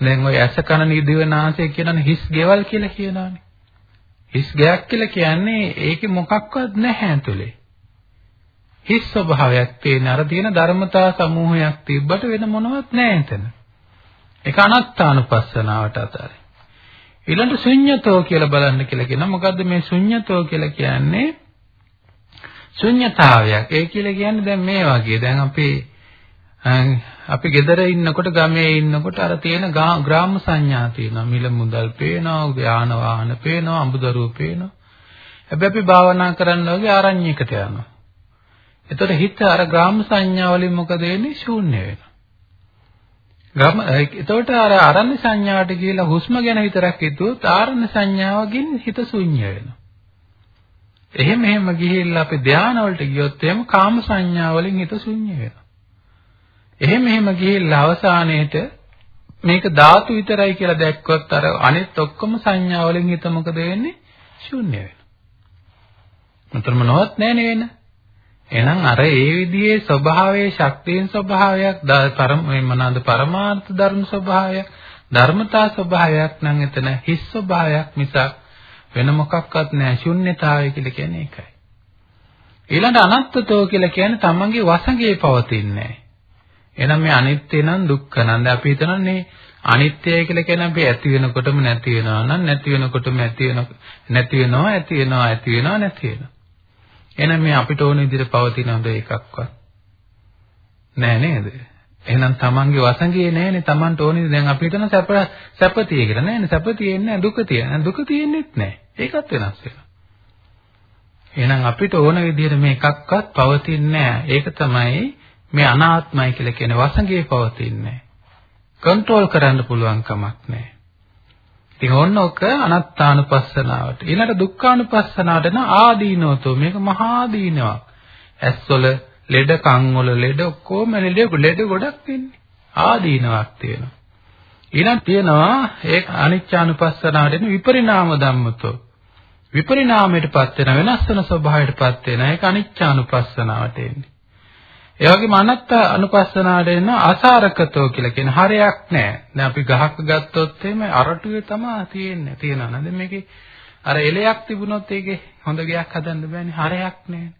දැන් ওই ඇස කන නිදිව නාසය කියනනේ හිස් ගෙවල් කියලා කියනවානේ. හිස් ගයක් කියලා කියන්නේ ඒකේ මොකක්වත් නැහැ ඇතුලේ. හිස් ස්වභාවයක් තියෙන අර තියෙන ධර්මතා සමූහයක් තිබ්බට වෙන මොනවත් නැහැ එතන. ඒක අනාත්තානුපස්සනාවට අතරයි. ඊළඟ ශුන්්‍යතෝ කියලා බලන්න කියලා කියනවා. මොකද්ද මේ ශුන්්‍යතෝ කියලා කියන්නේ? ශුන්්‍යතාවයක්. ඒ කියලා කියන්නේ දැන් මේ වගේ. දැන් අපි අපි ගෙදර ඉන්නකොට ගමේ ඉන්නකොට අර තියෙන ග්‍රාම සංඥා තියෙනවා. මිල මුදල් පේනවා, යාන වාහන පේනවා, අඹදරුව පේනවා. හැබැයි අපි භාවනා කරන්න වගේ ආරණ්‍යයකට යනවා. එතකොට හිත අර ග්‍රාම සංඥා වලින් මොකද වෙන්නේ? ශූන්‍ය වෙනවා. ගම එතකොට අර ආරණ්‍ය සංඥාවට කියලා හුස්ම ගැන විතරක් හිතුවොත් ආරණ්‍ය සංඥාවකින් හිත ශූන්‍ය වෙනවා. එහෙම එහෙම ගිහිල්ලා අපි ධානය වලට ගියොත් එහෙම කාම සංඥා වලින් හිත ශූන්‍ය වෙනවා. එහෙම එහෙම ගිහිල්ලා අවසානයේට මේක ධාතු විතරයි කියලා දැක්කොත් අර අනිත් ඔක්කොම සංඥා වලින් හිත මොකද වෙන්නේ? ශූන්‍ය වෙනවා. මතරම නොවත් නෑනේ වෙන. එහෙනම් අර ඒ විදිහේ ස්වභාවයේ ශක්තියෙන් ස්වභාවයක් පරම මොනවාද පරමාර්ථ ධර්ම ස්වභාවයක් ධර්මතා ස්වභාවයක් නම් එතන හිස් ස්වභාවයක් මිසක් වෙන මොකක්වත් නෑ ශුන්්‍යතාවය කියලා කියන්නේ ඒකයි. ඊළඟ අනත්තතෝ කියලා කියන්නේ තමන්ගේ වසඟේ පවතින්නේ නෑ. එහෙනම් මේ අනිත්‍ය නම් දුක්ඛ නම් දැන් අපි හිතනන්නේ අනිත්‍යයි කියලා කියන්නේ අපි ඇති වෙනකොටම නැති වෙනවා නම් නැති වෙනකොටම ඇති වෙන නැති වෙනවා ඇති වෙනවා ඇති වෙනවා නැති වෙනවා. එහෙනම් මේ අපිට ඕන විදිහට පවතින හොඳ එකක්වත් නෑ නේද? එහෙනම් තමන්ගේ වසඟේ නෑනේ තමන්ට ඕනේ දැන් අපි හිතන සැප සැපතිය කියලා නෑනේ. සැප තියෙන්නේ නෑ දුක තියෙන දුක තියෙන්නෙත් නෑ. ඒකත් වෙනස් වෙනවා. එහෙනම් අපිට ඕන විදිහට මේ එකක්වත් පවතින්නේ නෑ. ඒක තමයි මේ අනාත්මයි කියලා කියන වසඟේ පවතින්නේ කන්ට්‍රෝල් කරන්න පුළුවන් කමක් නෑ. ඉතින් ඕන්න ඔක අනත්තානුපස්සනාවට. ඊළඟ දුක්ඛානුපස්සනාවට න ආදීනෝතෝ මේක මහා දීනාවක්. ඇස්වල ලෙඩ කන් වල ලෙඩ ඔක්කොම ලෙඩ ලෙඩ ගොඩක් තියෙන්නේ. ආදීනාවක් තියෙනවා. ඊළඟ තියෙනවා ඒ අනිච්චානුපස්සනාවට න විපරිණාම ධම්මතෝ. විපරිණාමයටපත් වෙන වෙනස් වෙන ස්වභාවයටපත් වෙන ඒක අනිච්චානුපස්සනාවට එන්නේ. ඒ වගේම අනත්ත අනුපස්සනාවට එන අසාරකතෝ කියලා කියන හරයක් නැහැ. දැන් අපි ගහක් ගත්තොත් එහෙම අරටුවේ තමයි තියෙන්නේ. තියෙනවා නේද? මේකේ අර එලයක් තිබුණොත් ඒකේ හොඳ ගයක් හදන්න බෑනේ. හරයක් නැහැ.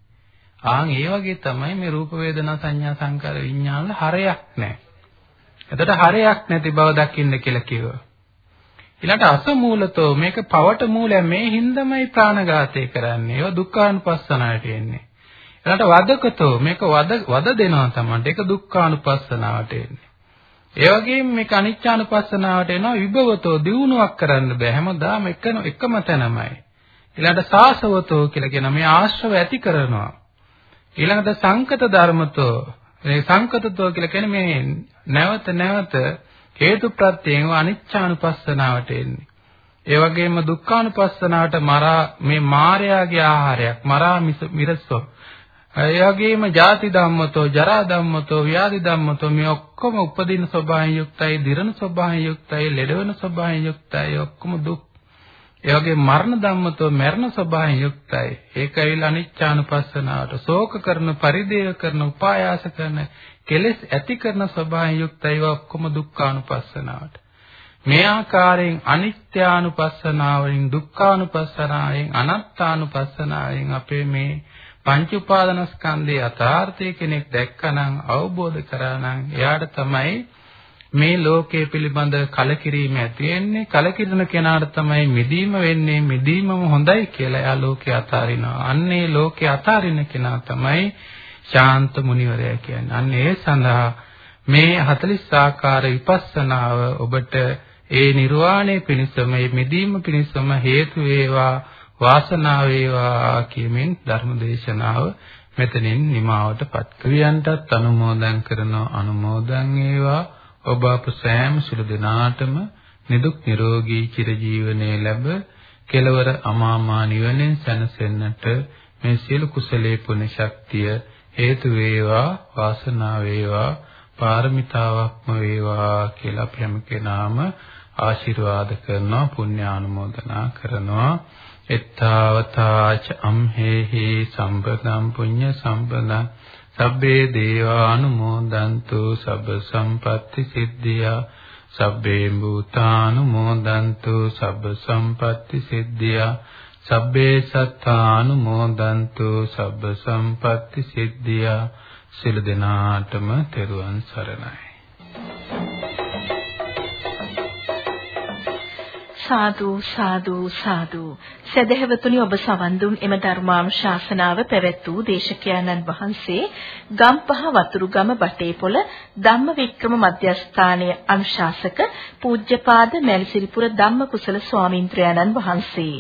ආන් ඒ වගේ තමයි මේ රූප වේදනා සංඥා සංකාර විඥාන වල හරයක් නැහැ. එතකොට හරයක් නැති බව දකින්න කියලා කිව්වා. ඊළඟට අසමූලතෝ මේක පවට මූලය මේ හින්දමයි ප්‍රාණඝාතය කරන්නේ. ඒවා දුක්ඛානුපස්සනාවට එන්නේ. ඊළඟට වදකතෝ මේක වද වද දෙනවා තමයි. ඒක දුක්ඛානුපස්සනාවට එන්නේ. ඒ වගේම මේක අනිච්චානුපස්සනාවට එනවා විභවතෝ දියුණුවක් කරන්න බෑ. හැමදාම එකම එකම තැනමයි. ඊළඟට සාසවතෝ කියලා කියන මේ ආශ්‍රව ඇති කරනවා. ඊළඟට සංකත ධර්මතෝ මේ සංකතතෝ කියලා කියන්නේ මේ නැවත නැවත හේතු ප්‍රත්‍යයෙන් අනිච්චානුපස්සනාවට එන්නේ. ඒ වගේම දුක්ඛානුපස්සනාවට මරා මේ මායාවේ ආහාරයක් මරා මිරසෝ ඒ වගේම ජාති ධම්මතෝ ජරා ධම්මතෝ ව්‍යාධි ධම්මතෝ මේ ඔක්කොම උපදින ස්වභාවයෙන් යුක්තයි, දිරන ස්වභාවයෙන් යුක්තයි, ලෙඩවන ස්වභාවයෙන් යුක්තයි, ඔක්කොම දුක්. ඒ වගේ මරණ ධම්මතෝ මරණ ස්වභාවයෙන් යුක්තයි. ඒකයිල අනිච්චානුපස්සනාවට ශෝක කරන, පරිදේව කරන, උපායාස කරන, කෙලෙස් ඇති කරන ස්වභාවයෙන් යුක්තයි ඔක්කොම දුක්ඛානුපස්සනාවට. මේ ආකාරයෙන් අනිත්‍යානුපස්සනාවෙන්, දුක්ඛානුපස්සනාවෙන්, අනාත්තානුපස්සනාවෙන් අපේ මේ පංච උපාදානස්කන්ධයේ යථාර්ථය කෙනෙක් දැක්කනම් අවබෝධ කරානම් එයාට තමයි මේ ලෝකයේ පිළිබඳ කලකිරීම ඇති වෙන්නේ. කලකිරන කෙනාට තමයි මිදීම වෙන්නේ. මිදීමම හොඳයි කියලා එයා ලෝකේ අතාරිනවා. අන්නේ ලෝකේ අතාරින කෙනා තමයි ශාන්ත මුනිවරයා කියන්නේ. අන්න ඒ සඳහා මේ 40 ආකාර විපස්සනාව ඔබට ඒ නිර්වාණය පිණිසම මේ මිදීම පිණිසම හේතු වේවා වාසනාව වේවා කියමින් ධර්ම දේශනාව මෙතනින් නිමාවටපත් කවියන්ටත් අනුමෝදන් කරන අනුමෝදන් වේවා. ඔබ අප සෑම සිළු දෙනාටම නිදුක් නිරෝගී චිරජීවනයේ ලැබ කෙලවර අමාමා නිවනෙන් සැනසෙන්නට මේ සියලු කුසලයේ පුණ්‍ය ශක්තිය හේතු වේවා වාසනාව වේවා පාරමිතාවක්ම වේවා කියලා අපි හැම කෙනාම ආශිර්වාද කරනවා පුණ්‍ය ආනුමෝදනා කරනවා. එත්තාවතාච අම්හෙහි සම්පදම් පුඤ්ඤ සම්පදං සබ්බේ දේවානුමෝදන්තු සබ්බ සම්පatti සිද්ධියා සබ්බේ භූතානුමෝදන්තු සබ්බ සම්පatti සිද්ධියා සබ්බේ සත්තානුමෝදන්තු සබ්බ සම්පatti සිද්ධියා සියලු දෙනාටම තෙරුවන් සරණයි.
සාදු සාදු සාදු. සදහැවතුනි ඔබ සවන් දුන්. එම ධර්මානුශාසනාව පැවැත් වූ දේශකයන්න් වහන්සේ ගම්පහ වතුරුගම බටේපොළ ධම්මවික්‍රම මධ්‍යස්ථානයේ අනුශාසක පූජ්‍යපාද මැලිසිරිපුර ධම්මකුසල ස්වාමින්ත්‍රයන්න් වහන්සේ.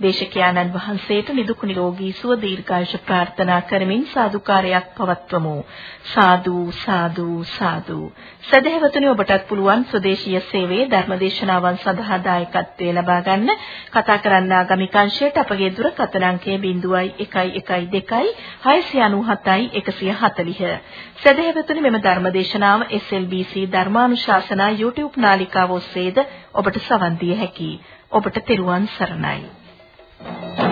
දේශකයාණන් වහන්සේට නිදුක් නිරෝගී සුව දීර්ඝායුෂ ප්‍රාර්ථනා කරමින් සාදුකාරයක් පවත්වමු. සාදු සාදු සාදු. සදහැවතුනි ඔබටත් පුළුවන් ස්වදේශීය සේවයේ ධර්මදේශනාවන් සඳහා දායකත්වයේ ලබා ගන්න. කතා කරන්න ආගමික අංශයට අපගේ දුරකථන අංකය 0112 697 140 සදහැවතුනි මෙම ධර්මදේශනාව SLBC ධර්මානුශාසනා YouTube නාලිකාව ඔස්සේද ඔබට සවන් දිය හැකියි ඔබට තෙරුවන් සරණයි. Thank you.